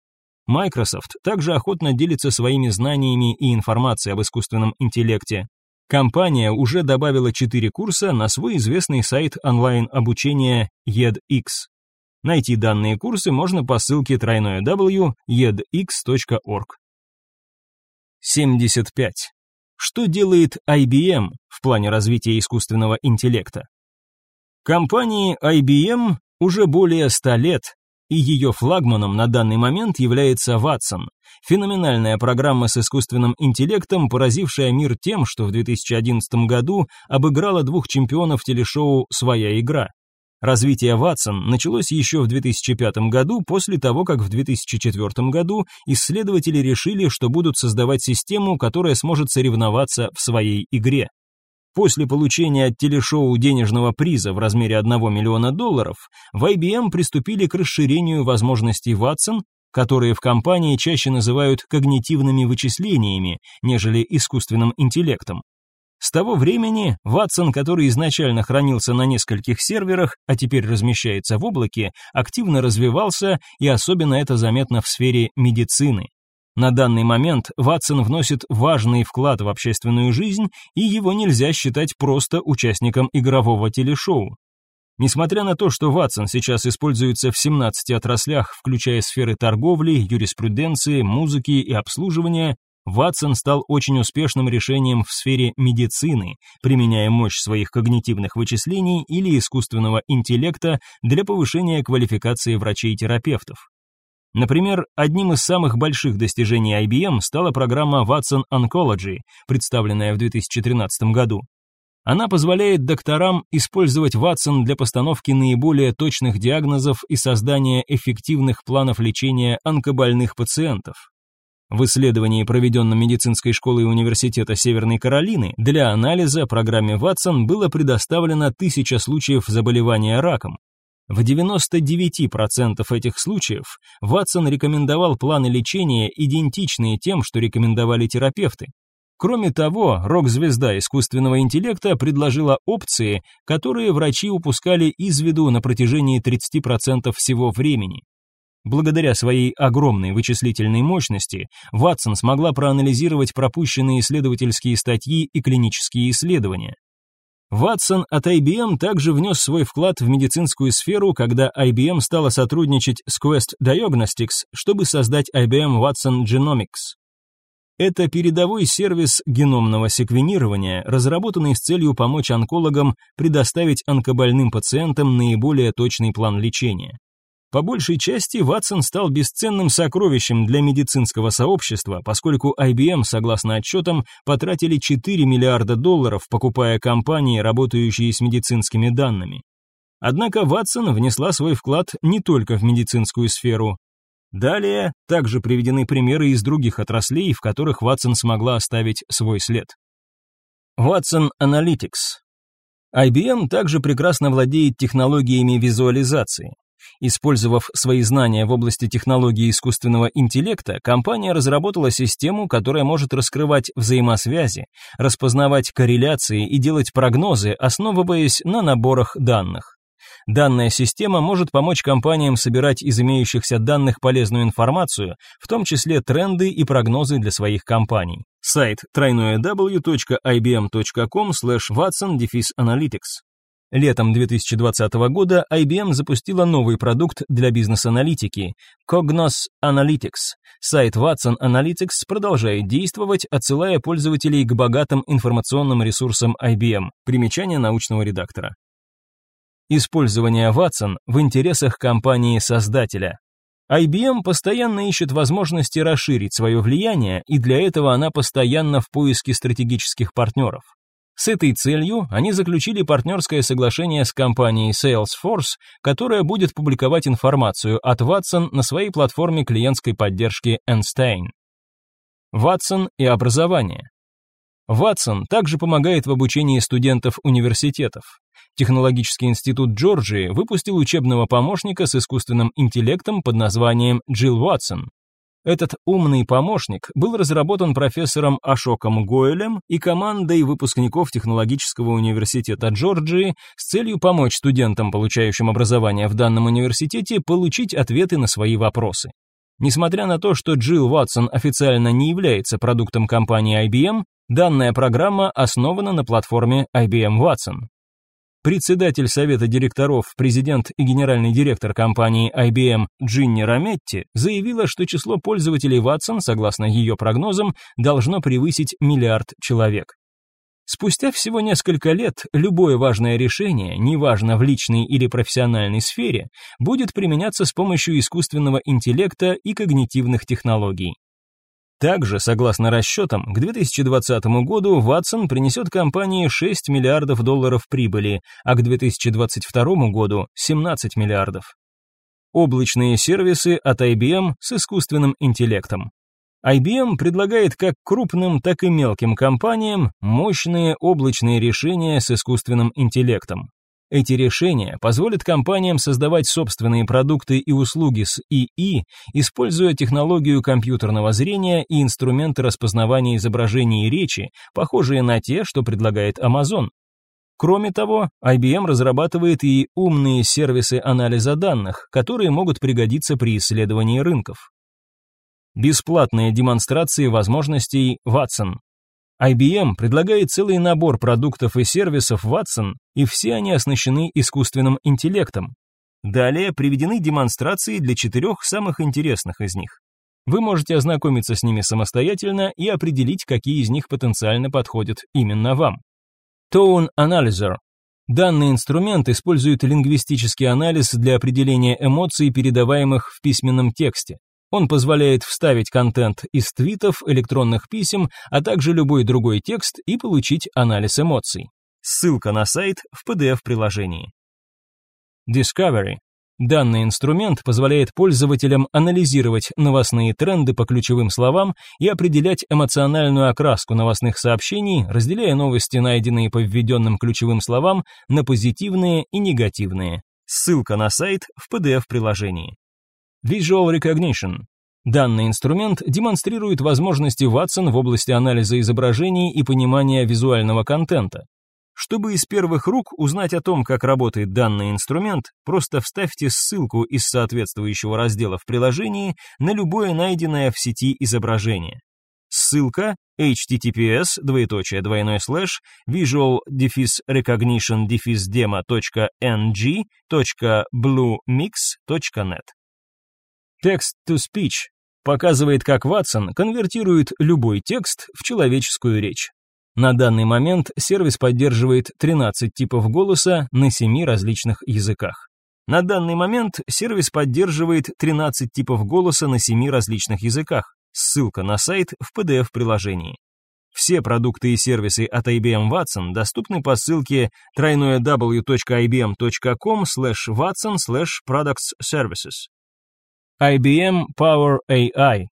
A: Microsoft также охотно делится своими знаниями и информацией об искусственном интеллекте. Компания уже добавила 4 курса на свой известный сайт онлайн-обучения EdX. Найти данные курсы можно по ссылке www.edx.org. 75. Что делает IBM в плане развития искусственного интеллекта? Компании IBM уже более 100 лет, и ее флагманом на данный момент является Watson, феноменальная программа с искусственным интеллектом, поразившая мир тем, что в 2011 году обыграла двух чемпионов телешоу «Своя игра». Развитие Watson началось еще в 2005 году, после того, как в 2004 году исследователи решили, что будут создавать систему, которая сможет соревноваться в своей игре. После получения от телешоу денежного приза в размере 1 миллиона долларов, в IBM приступили к расширению возможностей Watson, которые в компании чаще называют когнитивными вычислениями, нежели искусственным интеллектом. С того времени Watson, который изначально хранился на нескольких серверах, а теперь размещается в облаке, активно развивался, и особенно это заметно в сфере медицины. На данный момент Ватсон вносит важный вклад в общественную жизнь, и его нельзя считать просто участником игрового телешоу. Несмотря на то, что Ватсон сейчас используется в 17 отраслях, включая сферы торговли, юриспруденции, музыки и обслуживания, Ватсон стал очень успешным решением в сфере медицины, применяя мощь своих когнитивных вычислений или искусственного интеллекта для повышения квалификации врачей-терапевтов. Например, одним из самых больших достижений IBM стала программа Watson Oncology, представленная в 2013 году. Она позволяет докторам использовать Watson для постановки наиболее точных диагнозов и создания эффективных планов лечения онкобольных пациентов. В исследовании, проведенном медицинской школой Университета Северной Каролины, для анализа программе Watson было предоставлено тысяча случаев заболевания раком. В 99% этих случаев Ватсон рекомендовал планы лечения, идентичные тем, что рекомендовали терапевты. Кроме того, рок-звезда искусственного интеллекта предложила опции, которые врачи упускали из виду на протяжении 30% всего времени. Благодаря своей огромной вычислительной мощности, Ватсон смогла проанализировать пропущенные исследовательские статьи и клинические исследования. Ватсон от IBM также внес свой вклад в медицинскую сферу, когда IBM стала сотрудничать с Quest Diagnostics, чтобы создать IBM Watson Genomics. Это передовой сервис геномного секвенирования, разработанный с целью помочь онкологам предоставить онкобольным пациентам наиболее точный план лечения. По большей части Ватсон стал бесценным сокровищем для медицинского сообщества, поскольку IBM, согласно отчетам, потратили 4 миллиарда долларов, покупая компании, работающие с медицинскими данными. Однако Ватсон внесла свой вклад не только в медицинскую сферу. Далее также приведены примеры из других отраслей, в которых Ватсон смогла оставить свой след. Watson Analytics. IBM также прекрасно владеет технологиями визуализации. Использовав свои знания в области технологии искусственного интеллекта, компания разработала систему, которая может раскрывать взаимосвязи, распознавать корреляции и делать прогнозы, основываясь на наборах данных. Данная система может помочь компаниям собирать из имеющихся данных полезную информацию, в том числе тренды и прогнозы для своих компаний. Сайт www.ibm.com/watson-analytics Летом 2020 года IBM запустила новый продукт для бизнес-аналитики – Cognos Analytics. Сайт Watson Analytics продолжает действовать, отсылая пользователей к богатым информационным ресурсам IBM. Примечание научного редактора. Использование Watson в интересах компании-создателя. IBM постоянно ищет возможности расширить свое влияние, и для этого она постоянно в поиске стратегических партнеров. С этой целью они заключили партнерское соглашение с компанией Salesforce, которая будет публиковать информацию от Watson на своей платформе клиентской поддержки Einstein. Watson и образование. Watson также помогает в обучении студентов университетов. Технологический институт Джорджии выпустил учебного помощника с искусственным интеллектом под названием Jill Watson. Этот умный помощник был разработан профессором Ашоком Гойлем и командой выпускников Технологического университета Джорджии с целью помочь студентам, получающим образование в данном университете, получить ответы на свои вопросы. Несмотря на то, что Джилл Ватсон официально не является продуктом компании IBM, данная программа основана на платформе IBM Watson. Председатель совета директоров, президент и генеральный директор компании IBM Джинни Раметти заявила, что число пользователей Watson, согласно ее прогнозам, должно превысить миллиард человек. Спустя всего несколько лет любое важное решение, неважно в личной или профессиональной сфере, будет применяться с помощью искусственного интеллекта и когнитивных технологий. Также, согласно расчетам, к 2020 году Watson принесет компании 6 миллиардов долларов прибыли, а к 2022 году 17 миллиардов. Облачные сервисы от IBM с искусственным интеллектом. IBM предлагает как крупным, так и мелким компаниям мощные облачные решения с искусственным интеллектом. Эти решения позволят компаниям создавать собственные продукты и услуги с ИИ, используя технологию компьютерного зрения и инструменты распознавания изображений и речи, похожие на те, что предлагает Amazon. Кроме того, IBM разрабатывает и умные сервисы анализа данных, которые могут пригодиться при исследовании рынков. Бесплатные демонстрации возможностей Watson. IBM предлагает целый набор продуктов и сервисов Watson, и все они оснащены искусственным интеллектом. Далее приведены демонстрации для четырех самых интересных из них. Вы можете ознакомиться с ними самостоятельно и определить, какие из них потенциально подходят именно вам. Tone Analyzer. Данный инструмент использует лингвистический анализ для определения эмоций, передаваемых в письменном тексте. Он позволяет вставить контент из твитов, электронных писем, а также любой другой текст и получить анализ эмоций. Ссылка на сайт в PDF-приложении. Discovery. Данный инструмент позволяет пользователям анализировать новостные тренды по ключевым словам и определять эмоциональную окраску новостных сообщений, разделяя новости, найденные по введенным ключевым словам, на позитивные и негативные. Ссылка на сайт в PDF-приложении. Visual Recognition. Данный инструмент демонстрирует возможности Watson в области анализа изображений и понимания визуального контента. Чтобы из первых рук узнать о том, как работает данный инструмент, просто вставьте ссылку из соответствующего раздела в приложении на любое найденное в сети изображение. Ссылка https двоеточие двойной слэш visual recognition demo.ng.bluemix.net Text-to-speech показывает, как Watson конвертирует любой текст в человеческую речь. На данный момент сервис поддерживает 13 типов голоса на 7 различных языках. На данный момент сервис поддерживает 13 типов голоса на 7 различных языках. Ссылка на сайт в PDF-приложении. Все продукты и сервисы от IBM Watson доступны по ссылке www.ibm.com watson products services. IBM Power AI.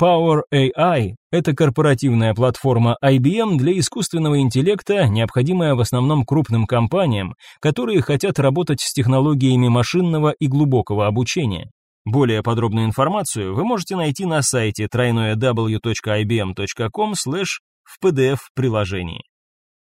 A: Power AI – это корпоративная платформа IBM для искусственного интеллекта, необходимая в основном крупным компаниям, которые хотят работать с технологиями машинного и глубокого обучения. Более подробную информацию вы можете найти на сайте www.ibm.com в PDF-приложении.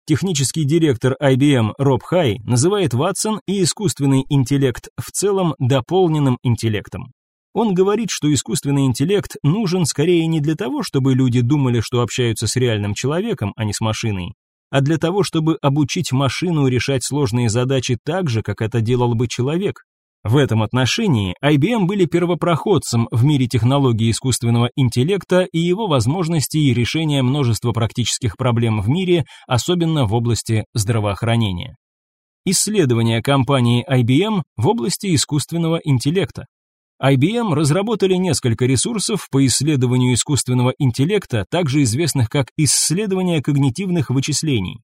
A: Технический директор IBM Роб Хай называет Watson и искусственный интеллект в целом дополненным интеллектом. Он говорит, что искусственный интеллект нужен скорее не для того, чтобы люди думали, что общаются с реальным человеком, а не с машиной, а для того, чтобы обучить машину решать сложные задачи так же, как это делал бы человек. В этом отношении IBM были первопроходцем в мире технологий искусственного интеллекта и его возможностей решения множества практических проблем в мире, особенно в области здравоохранения. Исследования компании IBM в области искусственного интеллекта. IBM разработали несколько ресурсов по исследованию искусственного интеллекта, также известных как исследования когнитивных вычислений.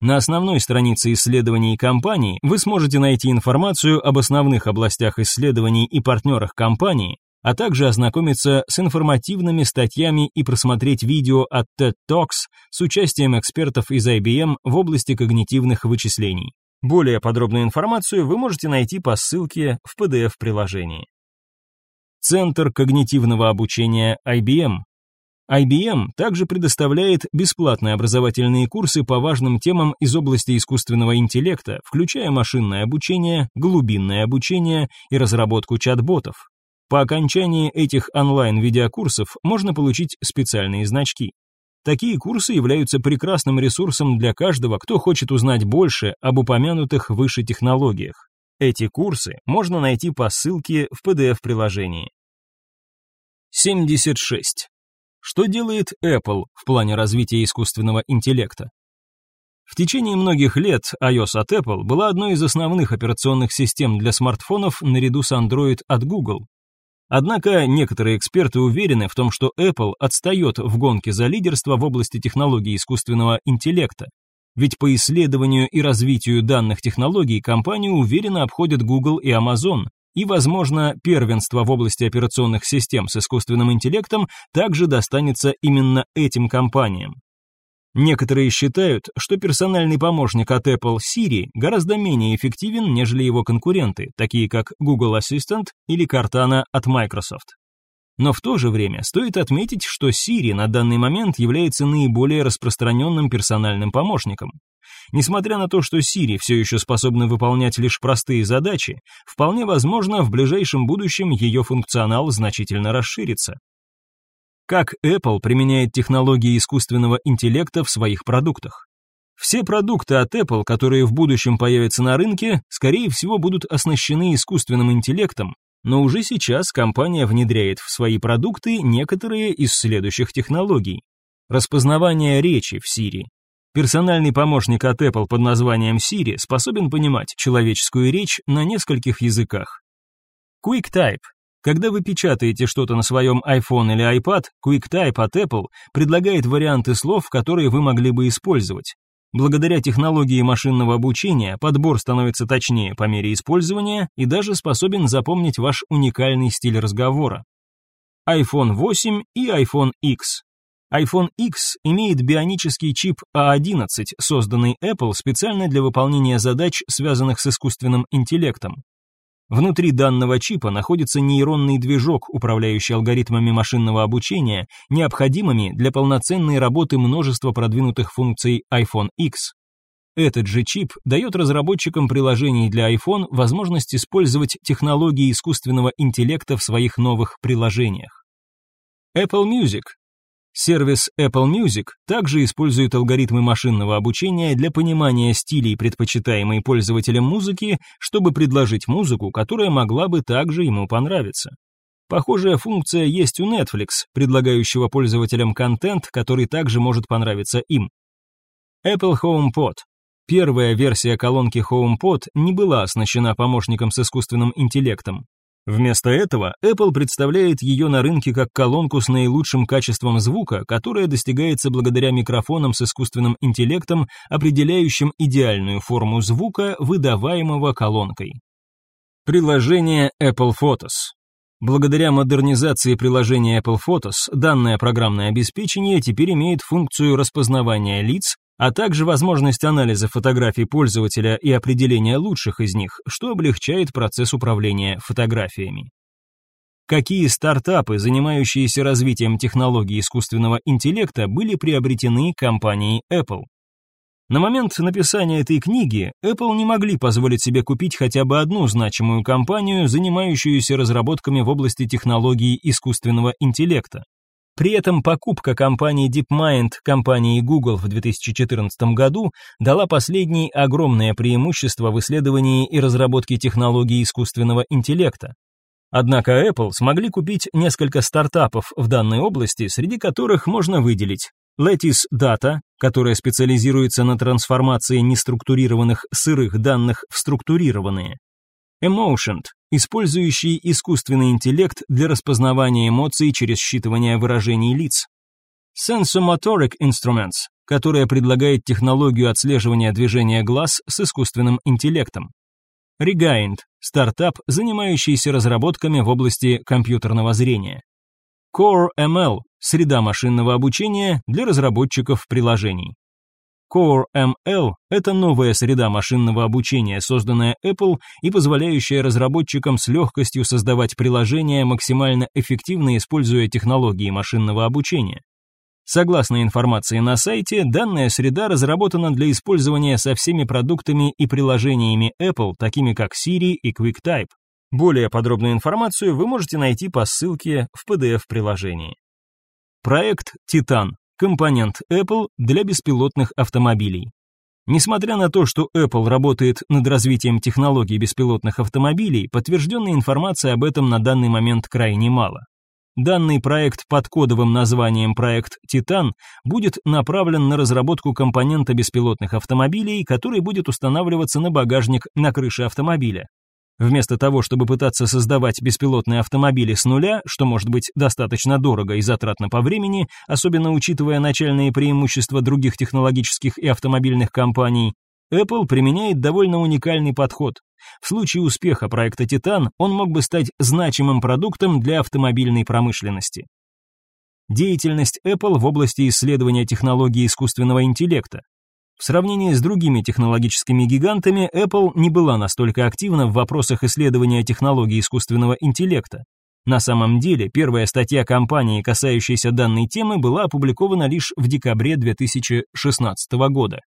A: На основной странице исследований компании вы сможете найти информацию об основных областях исследований и партнерах компании, а также ознакомиться с информативными статьями и просмотреть видео от TED Talks с участием экспертов из IBM в области когнитивных вычислений. Более подробную информацию вы можете найти по ссылке в PDF-приложении. Центр когнитивного обучения IBM. IBM также предоставляет бесплатные образовательные курсы по важным темам из области искусственного интеллекта, включая машинное обучение, глубинное обучение и разработку чат-ботов. По окончании этих онлайн-видеокурсов можно получить специальные значки. Такие курсы являются прекрасным ресурсом для каждого, кто хочет узнать больше об упомянутых выше технологиях. Эти курсы можно найти по ссылке в PDF-приложении. 76. Что делает Apple в плане развития искусственного интеллекта? В течение многих лет iOS от Apple была одной из основных операционных систем для смартфонов наряду с Android от Google. Однако некоторые эксперты уверены в том, что Apple отстает в гонке за лидерство в области технологий искусственного интеллекта. Ведь по исследованию и развитию данных технологий компанию уверенно обходят Google и Amazon, и, возможно, первенство в области операционных систем с искусственным интеллектом также достанется именно этим компаниям. Некоторые считают, что персональный помощник от Apple Siri гораздо менее эффективен, нежели его конкуренты, такие как Google Assistant или Cortana от Microsoft. Но в то же время стоит отметить, что Siri на данный момент является наиболее распространенным персональным помощником. Несмотря на то, что Siri все еще способна выполнять лишь простые задачи, вполне возможно, в ближайшем будущем ее функционал значительно расширится. Как Apple применяет технологии искусственного интеллекта в своих продуктах? Все продукты от Apple, которые в будущем появятся на рынке, скорее всего будут оснащены искусственным интеллектом, но уже сейчас компания внедряет в свои продукты некоторые из следующих технологий. Распознавание речи в Siri. Персональный помощник от Apple под названием Siri способен понимать человеческую речь на нескольких языках. QuickType когда вы печатаете что-то на своем iPhone или iPad, QuickType от Apple предлагает варианты слов, которые вы могли бы использовать. Благодаря технологии машинного обучения подбор становится точнее по мере использования и даже способен запомнить ваш уникальный стиль разговора. iPhone 8 и iPhone X. iPhone X имеет бионический чип A11, созданный Apple специально для выполнения задач, связанных с искусственным интеллектом. Внутри данного чипа находится нейронный движок, управляющий алгоритмами машинного обучения, необходимыми для полноценной работы множества продвинутых функций iPhone X. Этот же чип дает разработчикам приложений для iPhone возможность использовать технологии искусственного интеллекта в своих новых приложениях. Apple Music Сервис Apple Music также использует алгоритмы машинного обучения для понимания стилей, предпочитаемой пользователям музыки, чтобы предложить музыку, которая могла бы также ему понравиться. Похожая функция есть у Netflix, предлагающего пользователям контент, который также может понравиться им. Apple HomePod. Первая версия колонки HomePod не была оснащена помощником с искусственным интеллектом. Вместо этого Apple представляет ее на рынке как колонку с наилучшим качеством звука, которая достигается благодаря микрофонам с искусственным интеллектом, определяющим идеальную форму звука, выдаваемого колонкой. Приложение Apple Photos Благодаря модернизации приложения Apple Photos, данное программное обеспечение теперь имеет функцию распознавания лиц, а также возможность анализа фотографий пользователя и определения лучших из них, что облегчает процесс управления фотографиями. Какие стартапы, занимающиеся развитием технологий искусственного интеллекта, были приобретены компанией Apple? На момент написания этой книги Apple не могли позволить себе купить хотя бы одну значимую компанию, занимающуюся разработками в области технологий искусственного интеллекта. При этом покупка компании DeepMind компании Google в 2014 году дала последней огромное преимущество в исследовании и разработке технологий искусственного интеллекта. Однако Apple смогли купить несколько стартапов в данной области, среди которых можно выделить Lattice Data, которая специализируется на трансформации неструктурированных сырых данных в структурированные, Emotion, использующий искусственный интеллект для распознавания эмоций через считывание выражений лиц. Sensomotoric Instruments, которая предлагает технологию отслеживания движения глаз с искусственным интеллектом. Regained, стартап, занимающийся разработками в области компьютерного зрения. Core ML, среда машинного обучения для разработчиков приложений. Core ML – это новая среда машинного обучения, созданная Apple и позволяющая разработчикам с легкостью создавать приложения, максимально эффективно используя технологии машинного обучения. Согласно информации на сайте, данная среда разработана для использования со всеми продуктами и приложениями Apple, такими как Siri и QuickType. Более подробную информацию вы можете найти по ссылке в PDF-приложении. Проект Titan компонент Apple для беспилотных автомобилей. Несмотря на то, что Apple работает над развитием технологий беспилотных автомобилей, подтвержденной информации об этом на данный момент крайне мало. Данный проект под кодовым названием проект «Титан» будет направлен на разработку компонента беспилотных автомобилей, который будет устанавливаться на багажник на крыше автомобиля. Вместо того, чтобы пытаться создавать беспилотные автомобили с нуля, что может быть достаточно дорого и затратно по времени, особенно учитывая начальные преимущества других технологических и автомобильных компаний, Apple применяет довольно уникальный подход. В случае успеха проекта «Титан» он мог бы стать значимым продуктом для автомобильной промышленности. Деятельность Apple в области исследования технологий искусственного интеллекта. В сравнении с другими технологическими гигантами, Apple не была настолько активна в вопросах исследования технологий искусственного интеллекта. На самом деле, первая статья компании, касающаяся данной темы, была опубликована лишь в декабре 2016 года.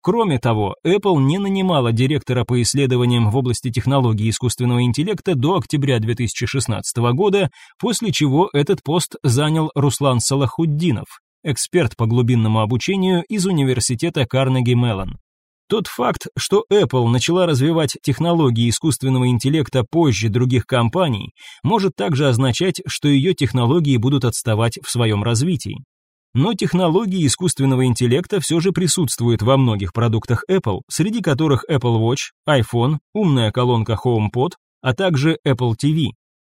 A: Кроме того, Apple не нанимала директора по исследованиям в области технологий искусственного интеллекта до октября 2016 года, после чего этот пост занял Руслан Салахуддинов, эксперт по глубинному обучению из университета Карнеги-Меллон. Тот факт, что Apple начала развивать технологии искусственного интеллекта позже других компаний, может также означать, что ее технологии будут отставать в своем развитии. Но технологии искусственного интеллекта все же присутствуют во многих продуктах Apple, среди которых Apple Watch, iPhone, умная колонка HomePod, а также Apple TV.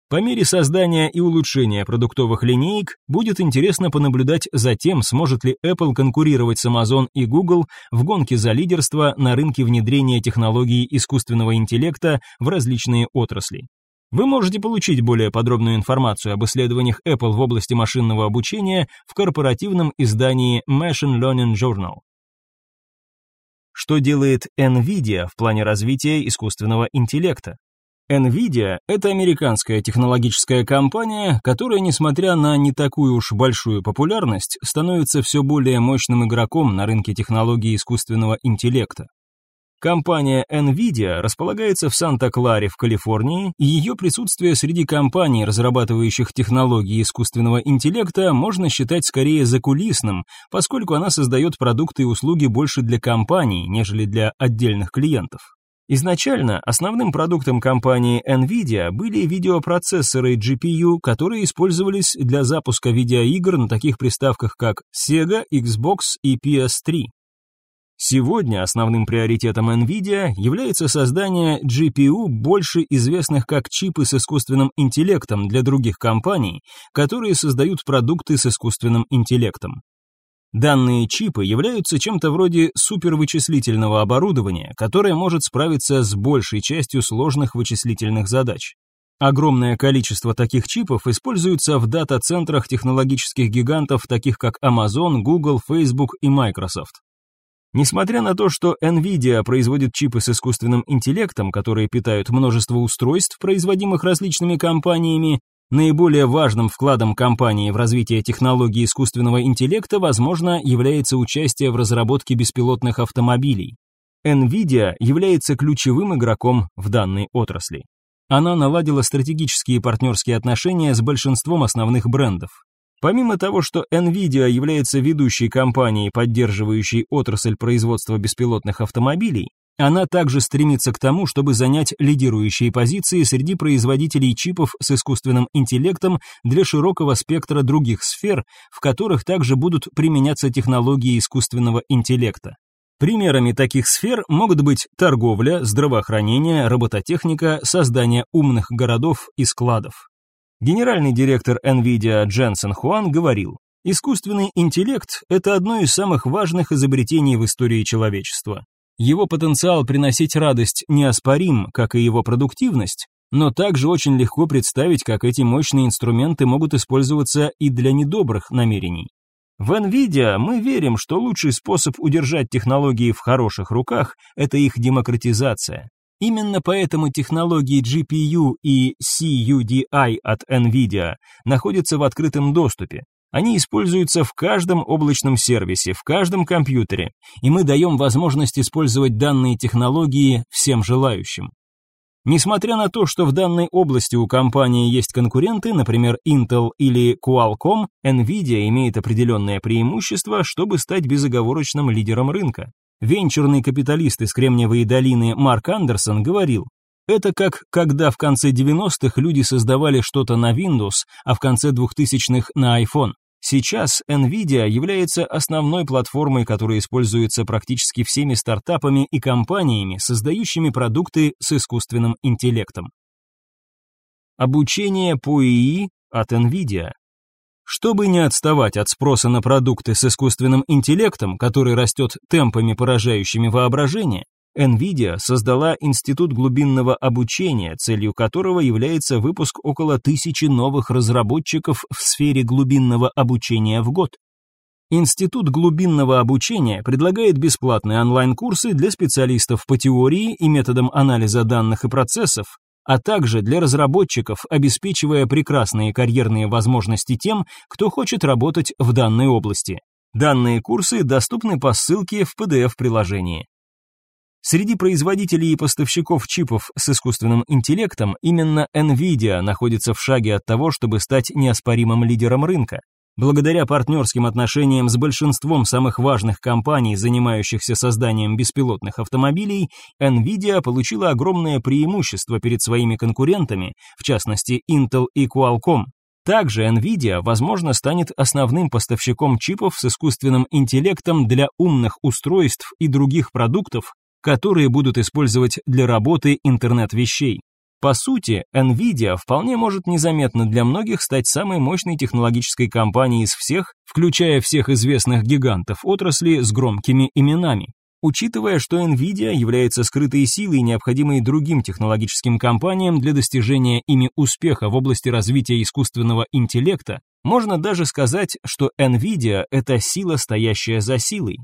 A: По мере создания и улучшения продуктовых линеек будет интересно понаблюдать за тем, сможет ли Apple конкурировать с Amazon и Google в гонке за лидерство на рынке внедрения технологий искусственного интеллекта в различные отрасли. Вы можете получить более подробную информацию об исследованиях Apple в области машинного обучения в корпоративном издании Machine Learning Journal. Что делает NVIDIA в плане развития искусственного интеллекта? NVIDIA – это американская технологическая компания, которая, несмотря на не такую уж большую популярность, становится все более мощным игроком на рынке технологий искусственного интеллекта. Компания NVIDIA располагается в Санта-Кларе в Калифорнии, и ее присутствие среди компаний, разрабатывающих технологии искусственного интеллекта, можно считать скорее закулисным, поскольку она создает продукты и услуги больше для компаний, нежели для отдельных клиентов. Изначально основным продуктом компании Nvidia были видеопроцессоры GPU, которые использовались для запуска видеоигр на таких приставках как Sega, Xbox и PS3. Сегодня основным приоритетом Nvidia является создание GPU, больше известных как чипы с искусственным интеллектом для других компаний, которые создают продукты с искусственным интеллектом. Данные чипы являются чем-то вроде супервычислительного оборудования, которое может справиться с большей частью сложных вычислительных задач. Огромное количество таких чипов используется в дата-центрах технологических гигантов, таких как Amazon, Google, Facebook и Microsoft. Несмотря на то, что Nvidia производит чипы с искусственным интеллектом, которые питают множество устройств, производимых различными компаниями, Наиболее важным вкладом компании в развитие технологий искусственного интеллекта, возможно, является участие в разработке беспилотных автомобилей. Nvidia является ключевым игроком в данной отрасли. Она наладила стратегические партнерские отношения с большинством основных брендов. Помимо того, что Nvidia является ведущей компанией, поддерживающей отрасль производства беспилотных автомобилей, она также стремится к тому, чтобы занять лидирующие позиции среди производителей чипов с искусственным интеллектом для широкого спектра других сфер, в которых также будут применяться технологии искусственного интеллекта. Примерами таких сфер могут быть торговля, здравоохранение, робототехника, создание умных городов и складов. Генеральный директор NVIDIA Дженсен Хуан говорил, Искусственный интеллект – это одно из самых важных изобретений в истории человечества. Его потенциал приносить радость неоспорим, как и его продуктивность, но также очень легко представить, как эти мощные инструменты могут использоваться и для недобрых намерений. В NVIDIA мы верим, что лучший способ удержать технологии в хороших руках – это их демократизация. Именно поэтому технологии GPU и CUDI от NVIDIA находятся в открытом доступе, они используются в каждом облачном сервисе, в каждом компьютере, и мы даем возможность использовать данные технологии всем желающим. Несмотря на то, что в данной области у компании есть конкуренты, например, Intel или Qualcomm, Nvidia имеет определенное преимущество, чтобы стать безоговорочным лидером рынка. Венчурный капиталист из Кремниевой долины Марк Андерсон говорил, это как когда в конце 90-х люди создавали что-то на Windows, а в конце 2000-х на iPhone. Сейчас Nvidia является основной платформой, которая используется практически всеми стартапами и компаниями, создающими продукты с искусственным интеллектом. Обучение по ИИ от Nvidia. Чтобы не отставать от спроса на продукты с искусственным интеллектом, который растет темпами, поражающими воображение, NVIDIA создала Институт глубинного обучения, целью которого является выпуск около тысячи новых разработчиков в сфере глубинного обучения в год. Институт глубинного обучения предлагает бесплатные онлайн-курсы для специалистов по теории и методам анализа данных и процессов, а также для разработчиков, обеспечивая прекрасные карьерные возможности тем, кто хочет работать в данной области. Данные курсы доступны по ссылке в PDF-приложении. Среди производителей и поставщиков чипов с искусственным интеллектом именно Nvidia находится в шаге от того, чтобы стать неоспоримым лидером рынка. Благодаря партнерским отношениям с большинством самых важных компаний, занимающихся созданием беспилотных автомобилей, Nvidia получила огромное преимущество перед своими конкурентами, в частности Intel и Qualcomm. Также Nvidia, возможно, станет основным поставщиком чипов с искусственным интеллектом для умных устройств и других продуктов, которые будут использовать для работы интернет вещей. По сути, Nvidia вполне может незаметно для многих стать самой мощной технологической компанией из всех, включая всех известных гигантов отрасли с громкими именами. Учитывая, что Nvidia является скрытой силой, необходимой другим технологическим компаниям для достижения ими успеха в области развития искусственного интеллекта, можно даже сказать, что Nvidia – это сила, стоящая за силой.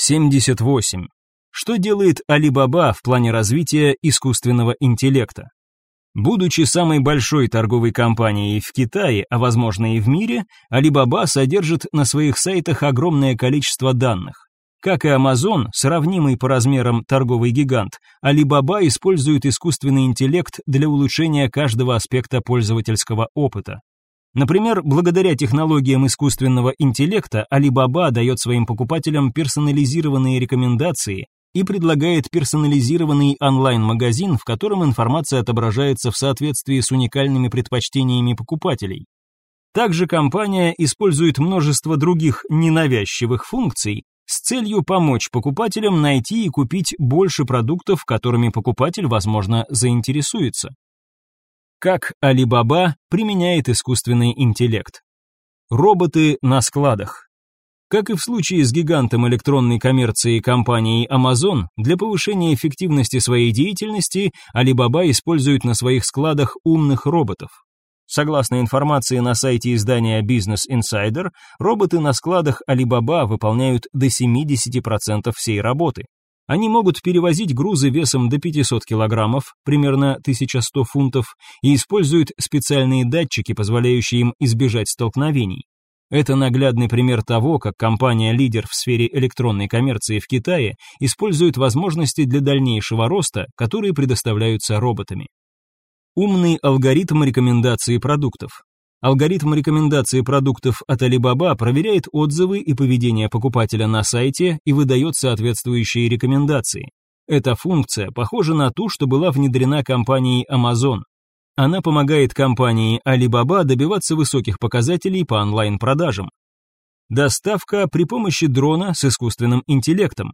A: 78. Что делает Alibaba в плане развития искусственного интеллекта? Будучи самой большой торговой компанией в Китае, а возможно и в мире, Alibaba содержит на своих сайтах огромное количество данных. Как и Amazon, сравнимый по размерам торговый гигант, Alibaba использует искусственный интеллект для улучшения каждого аспекта пользовательского опыта. Например, благодаря технологиям искусственного интеллекта Alibaba дает своим покупателям персонализированные рекомендации и предлагает персонализированный онлайн-магазин, в котором информация отображается в соответствии с уникальными предпочтениями покупателей. Также компания использует множество других ненавязчивых функций с целью помочь покупателям найти и купить больше продуктов, которыми покупатель, возможно, заинтересуется. Как Alibaba применяет искусственный интеллект? Роботы на складах. Как и в случае с гигантом электронной коммерции компанией Amazon, для повышения эффективности своей деятельности Alibaba использует на своих складах умных роботов. Согласно информации на сайте издания Business Insider, роботы на складах Alibaba выполняют до 70% всей работы. Они могут перевозить грузы весом до 500 килограммов, примерно 1100 фунтов, и используют специальные датчики, позволяющие им избежать столкновений. Это наглядный пример того, как компания-лидер в сфере электронной коммерции в Китае использует возможности для дальнейшего роста, которые предоставляются роботами. Умный алгоритм рекомендации продуктов. Алгоритм рекомендации продуктов от Alibaba проверяет отзывы и поведение покупателя на сайте и выдает соответствующие рекомендации. Эта функция похожа на ту, что была внедрена компанией Amazon. Она помогает компании Alibaba добиваться высоких показателей по онлайн-продажам. Доставка при помощи дрона с искусственным интеллектом.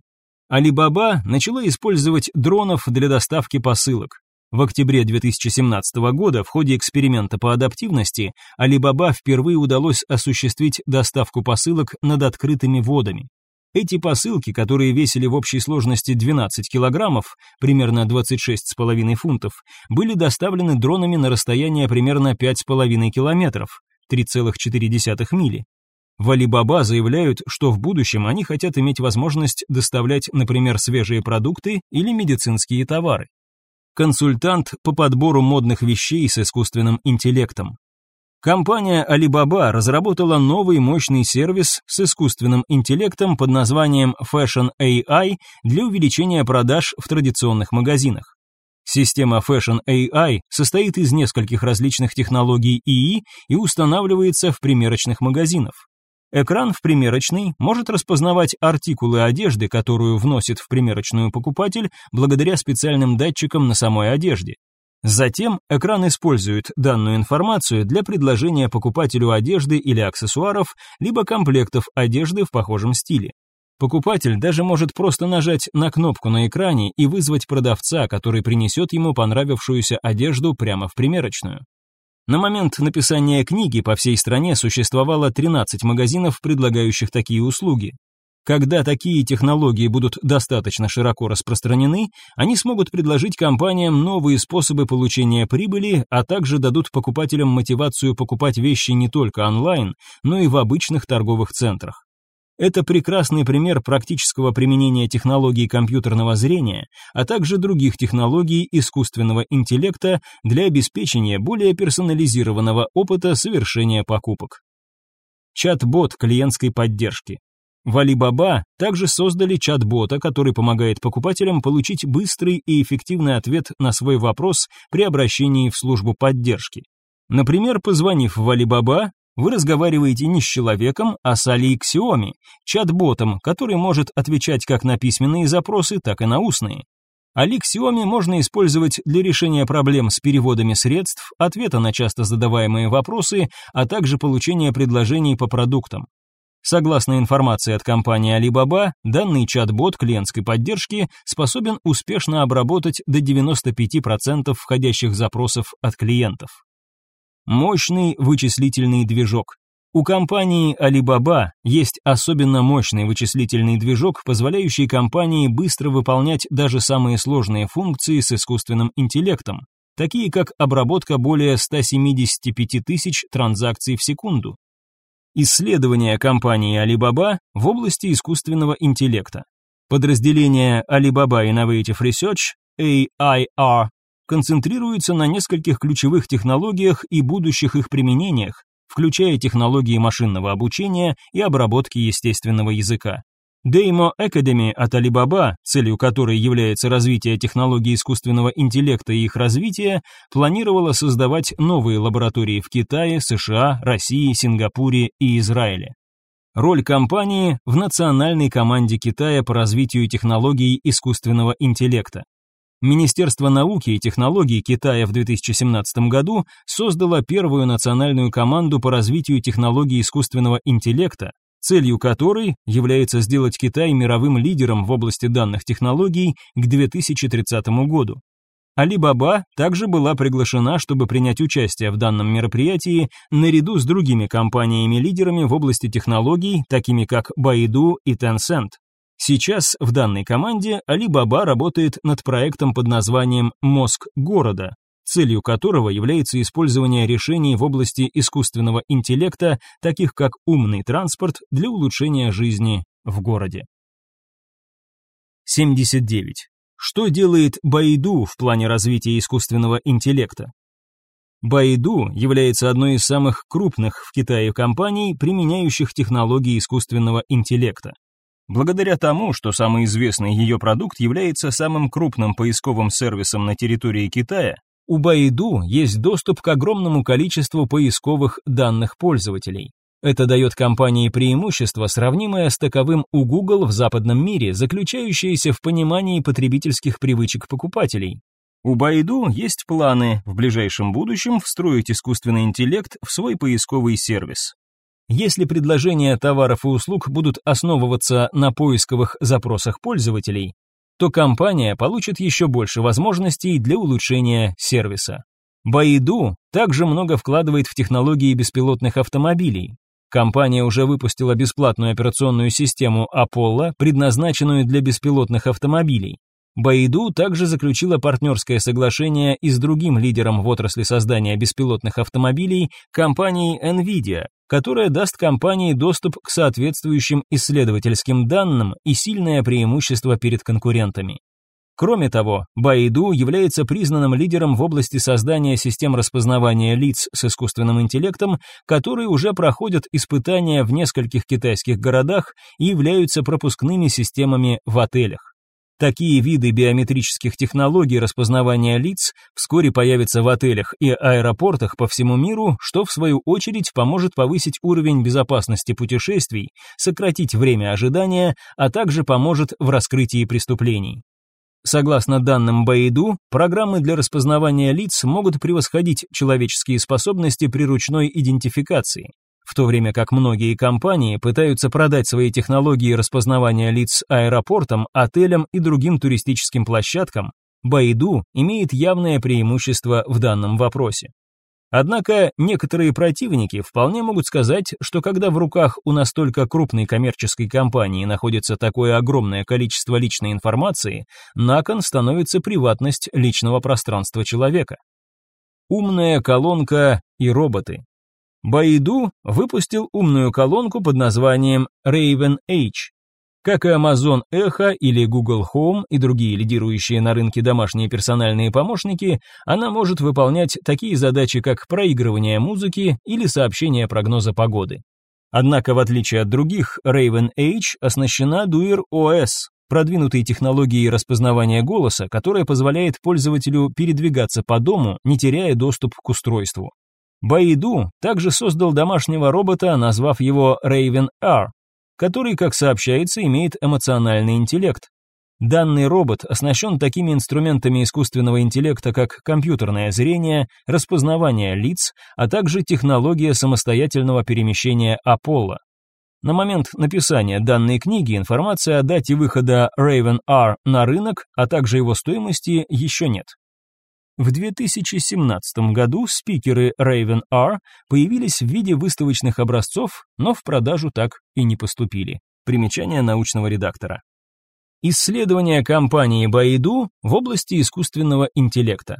A: Alibaba начала использовать дронов для доставки посылок. В октябре 2017 года в ходе эксперимента по адаптивности Alibaba впервые удалось осуществить доставку посылок над открытыми водами. Эти посылки, которые весили в общей сложности 12 килограммов, примерно 26,5 фунтов, были доставлены дронами на расстояние примерно 5,5 километров, 3,4 мили. В Alibaba заявляют, что в будущем они хотят иметь возможность доставлять, например, свежие продукты или медицинские товары. Консультант по подбору модных вещей с искусственным интеллектом. Компания Alibaba разработала новый мощный сервис с искусственным интеллектом под названием Fashion AI для увеличения продаж в традиционных магазинах. Система Fashion AI состоит из нескольких различных технологий ИИ и устанавливается в примерочных магазинах. Экран в примерочной может распознавать артикулы одежды, которую вносит в примерочную покупатель, благодаря специальным датчикам на самой одежде. Затем экран использует данную информацию для предложения покупателю одежды или аксессуаров, либо комплектов одежды в похожем стиле. Покупатель даже может просто нажать на кнопку на экране и вызвать продавца, который принесет ему понравившуюся одежду прямо в примерочную. На момент написания книги по всей стране существовало 13 магазинов, предлагающих такие услуги. Когда такие технологии будут достаточно широко распространены, они смогут предложить компаниям новые способы получения прибыли, а также дадут покупателям мотивацию покупать вещи не только онлайн, но и в обычных торговых центрах. Это прекрасный пример практического применения технологий компьютерного зрения, а также других технологий искусственного интеллекта для обеспечения более персонализированного опыта совершения покупок. Чат-бот клиентской поддержки. В Alibaba также создали чат-бота, который помогает покупателям получить быстрый и эффективный ответ на свой вопрос при обращении в службу поддержки. Например, позвонив в Alibaba, вы разговариваете не с человеком, а с Али Xiaomi, чат-ботом, который может отвечать как на письменные запросы, так и на устные. Али Xiaomi можно использовать для решения проблем с переводами средств, ответа на часто задаваемые вопросы, а также получения предложений по продуктам. Согласно информации от компании Alibaba, данный чат-бот клиентской поддержки способен успешно обработать до 95% входящих запросов от клиентов. Мощный вычислительный движок. У компании Alibaba есть особенно мощный вычислительный движок, позволяющий компании быстро выполнять даже самые сложные функции с искусственным интеллектом, такие как обработка более 175 тысяч транзакций в секунду. Исследования компании Alibaba в области искусственного интеллекта. Подразделение Alibaba Innovative Research, AIR, концентрируется на нескольких ключевых технологиях и будущих их применениях, включая технологии машинного обучения и обработки естественного языка. Demo Academy от Alibaba, целью которой является развитие технологий искусственного интеллекта и их развитие, планировала создавать новые лаборатории в Китае, США, России, Сингапуре и Израиле. Роль компании в национальной команде Китая по развитию технологий искусственного интеллекта. Министерство науки и технологий Китая в 2017 году создало первую национальную команду по развитию технологий искусственного интеллекта, целью которой является сделать Китай мировым лидером в области данных технологий к 2030 году. Alibaba также была приглашена, чтобы принять участие в данном мероприятии наряду с другими компаниями-лидерами в области технологий, такими как Baidu и Tencent. Сейчас в данной команде Alibaba работает над проектом под названием «Мозг города», целью которого является использование решений в области искусственного интеллекта, таких как умный транспорт, для улучшения жизни в городе. 79. Что делает Baidu в плане развития искусственного интеллекта? Baidu является одной из самых крупных в Китае компаний, применяющих технологии искусственного интеллекта. Благодаря тому, что самый известный ее продукт является самым крупным поисковым сервисом на территории Китая, у Baidu есть доступ к огромному количеству поисковых данных пользователей. Это дает компании преимущество, сравнимое с таковым у Google в западном мире, заключающееся в понимании потребительских привычек покупателей. У Baidu есть планы в ближайшем будущем встроить искусственный интеллект в свой поисковый сервис. Если предложения товаров и услуг будут основываться на поисковых запросах пользователей, то компания получит еще больше возможностей для улучшения сервиса. Baidu также много вкладывает в технологии беспилотных автомобилей. Компания уже выпустила бесплатную операционную систему Apollo, предназначенную для беспилотных автомобилей. Baidu также заключила партнерское соглашение и с другим лидером в отрасли создания беспилотных автомобилей, компанией Nvidia, которая даст компании доступ к соответствующим исследовательским данным и сильное преимущество перед конкурентами. Кроме того, Baidu является признанным лидером в области создания систем распознавания лиц с искусственным интеллектом, которые уже проходят испытания в нескольких китайских городах и являются пропускными системами в отелях. Такие виды биометрических технологий распознавания лиц вскоре появятся в отелях и аэропортах по всему миру, что в свою очередь поможет повысить уровень безопасности путешествий, сократить время ожидания, а также поможет в раскрытии преступлений. Согласно данным Бэйду, программы для распознавания лиц могут превосходить человеческие способности при ручной идентификации. В то время как многие компании пытаются продать свои технологии распознавания лиц аэропортам, отелям и другим туристическим площадкам, Baidu имеет явное преимущество в данном вопросе. Однако некоторые противники вполне могут сказать, что когда в руках у настолько крупной коммерческой компании находится такое огромное количество личной информации, на кон становится приватность личного пространства человека. Умная колонка и роботы. Baidu выпустил умную колонку под названием Raven H. Как и Amazon Echo или Google Home и другие лидирующие на рынке домашние персональные помощники, она может выполнять такие задачи, как проигрывание музыки или сообщение прогноза погоды. Однако, в отличие от других, Raven H оснащена Duer OS, продвинутой технологией распознавания голоса, которая позволяет пользователю передвигаться по дому, не теряя доступ к устройству. Баиду также создал домашнего робота, назвав его Raven R, который, как сообщается, имеет эмоциональный интеллект. Данный робот оснащен такими инструментами искусственного интеллекта, как компьютерное зрение, распознавание лиц, а также технология самостоятельного перемещения Аполло. На момент написания данной книги информация о дате выхода Raven R на рынок, а также его стоимости еще нет. В 2017 году спикеры Raven R появились в виде выставочных образцов, но в продажу так и не поступили. Примечание научного редактора. Исследования компании Baidu в области искусственного интеллекта.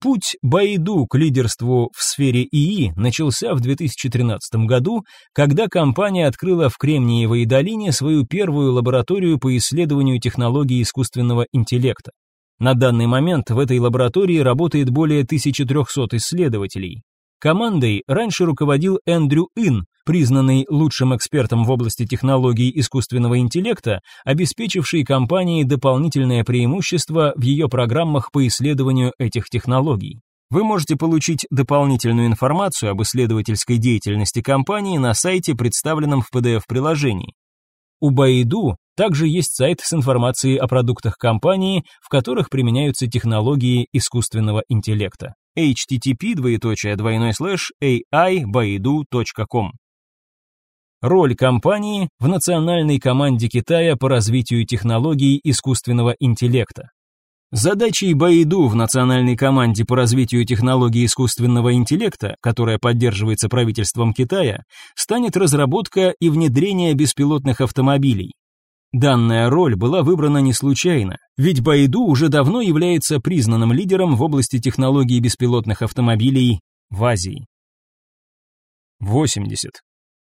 A: Путь Baidu к лидерству в сфере ИИ начался в 2013 году, когда компания открыла в Кремниевой долине свою первую лабораторию по исследованию технологий искусственного интеллекта. На данный момент в этой лаборатории работает более 1300 исследователей. Командой раньше руководил Эндрю Ин, признанный лучшим экспертом в области технологий искусственного интеллекта, обеспечивший компании дополнительное преимущество в ее программах по исследованию этих технологий. Вы можете получить дополнительную информацию об исследовательской деятельности компании на сайте, представленном в PDF-приложении. У Baidu также есть сайт с информацией о продуктах компании, в которых применяются технологии искусственного интеллекта. http двоеточие слэш aibaidu.com Роль компании в национальной команде Китая по развитию технологий искусственного интеллекта. Задачей Баиду в национальной команде по развитию технологий искусственного интеллекта, которая поддерживается правительством Китая, станет разработка и внедрение беспилотных автомобилей. Данная роль была выбрана не случайно, ведь Баиду уже давно является признанным лидером в области технологий беспилотных автомобилей в Азии. 80.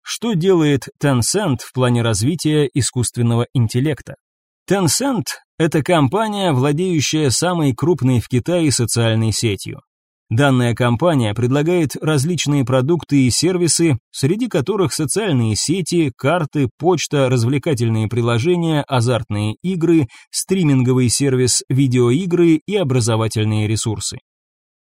A: Что делает Tencent в плане развития искусственного интеллекта? Tencent – это компания, владеющая самой крупной в Китае социальной сетью. Данная компания предлагает различные продукты и сервисы, среди которых социальные сети, карты, почта, развлекательные приложения, азартные игры, стриминговый сервис, видеоигры и образовательные ресурсы.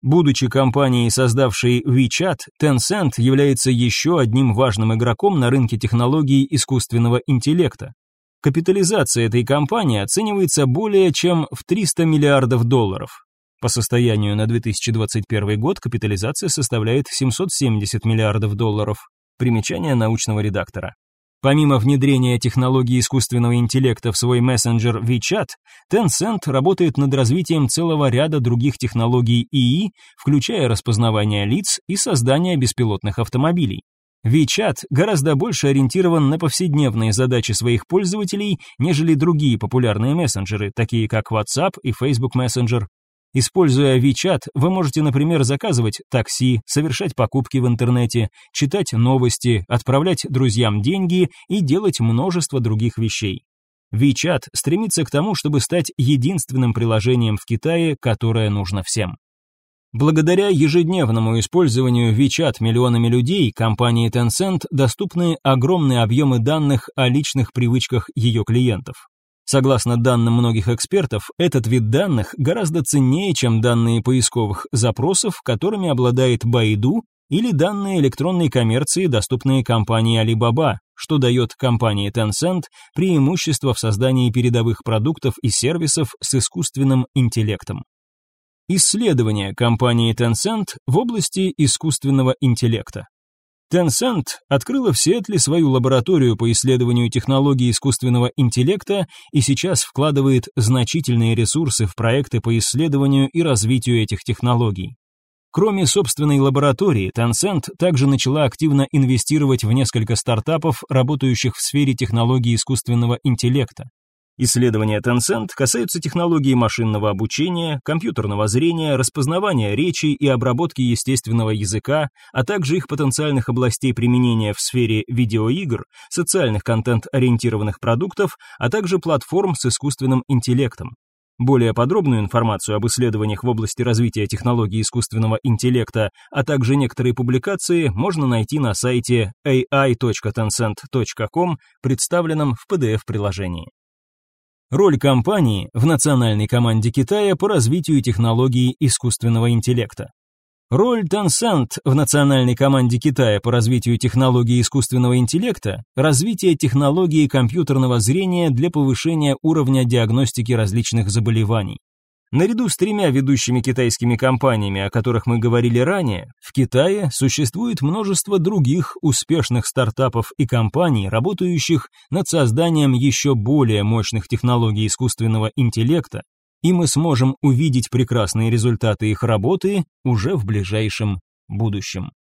A: Будучи компанией, создавшей WeChat, Tencent является еще одним важным игроком на рынке технологий искусственного интеллекта. Капитализация этой компании оценивается более чем в 300 миллиардов долларов. По состоянию на 2021 год капитализация составляет 770 миллиардов долларов. Примечание научного редактора. Помимо внедрения технологии искусственного интеллекта в свой мессенджер WeChat, Tencent работает над развитием целого ряда других технологий ИИ, включая распознавание лиц и создание беспилотных автомобилей. WeChat гораздо больше ориентирован на повседневные задачи своих пользователей, нежели другие популярные мессенджеры, такие как WhatsApp и Facebook Messenger. Используя WeChat, вы можете, например, заказывать такси, совершать покупки в интернете, читать новости, отправлять друзьям деньги и делать множество других вещей. WeChat стремится к тому, чтобы стать единственным приложением в Китае, которое нужно всем. Благодаря ежедневному использованию WeChat миллионами людей, компании Tencent доступны огромные объемы данных о личных привычках ее клиентов. Согласно данным многих экспертов, этот вид данных гораздо ценнее, чем данные поисковых запросов, которыми обладает Baidu или данные электронной коммерции, доступные компании Alibaba, что дает компании Tencent преимущество в создании передовых продуктов и сервисов с искусственным интеллектом. Исследования компании Tencent в области искусственного интеллекта. Tencent открыла в Сиэтле свою лабораторию по исследованию технологий искусственного интеллекта и сейчас вкладывает значительные ресурсы в проекты по исследованию и развитию этих технологий. Кроме собственной лаборатории, Tencent также начала активно инвестировать в несколько стартапов, работающих в сфере технологий искусственного интеллекта. Исследования Tencent касаются технологий машинного обучения, компьютерного зрения, распознавания речи и обработки естественного языка, а также их потенциальных областей применения в сфере видеоигр, социальных контент-ориентированных продуктов, а также платформ с искусственным интеллектом. Более подробную информацию об исследованиях в области развития технологий искусственного интеллекта, а также некоторые публикации можно найти на сайте ai.tencent.com, представленном в PDF-приложении. Роль компании в национальной команде Китая по развитию технологий искусственного интеллекта. Роль Tencent в национальной команде Китая по развитию технологий искусственного интеллекта – развитие технологии компьютерного зрения для повышения уровня диагностики различных заболеваний. Наряду с тремя ведущими китайскими компаниями, о которых мы говорили ранее, в Китае существует множество других успешных стартапов и компаний, работающих над созданием еще более мощных технологий искусственного интеллекта, и мы сможем увидеть прекрасные результаты их работы уже в ближайшем будущем.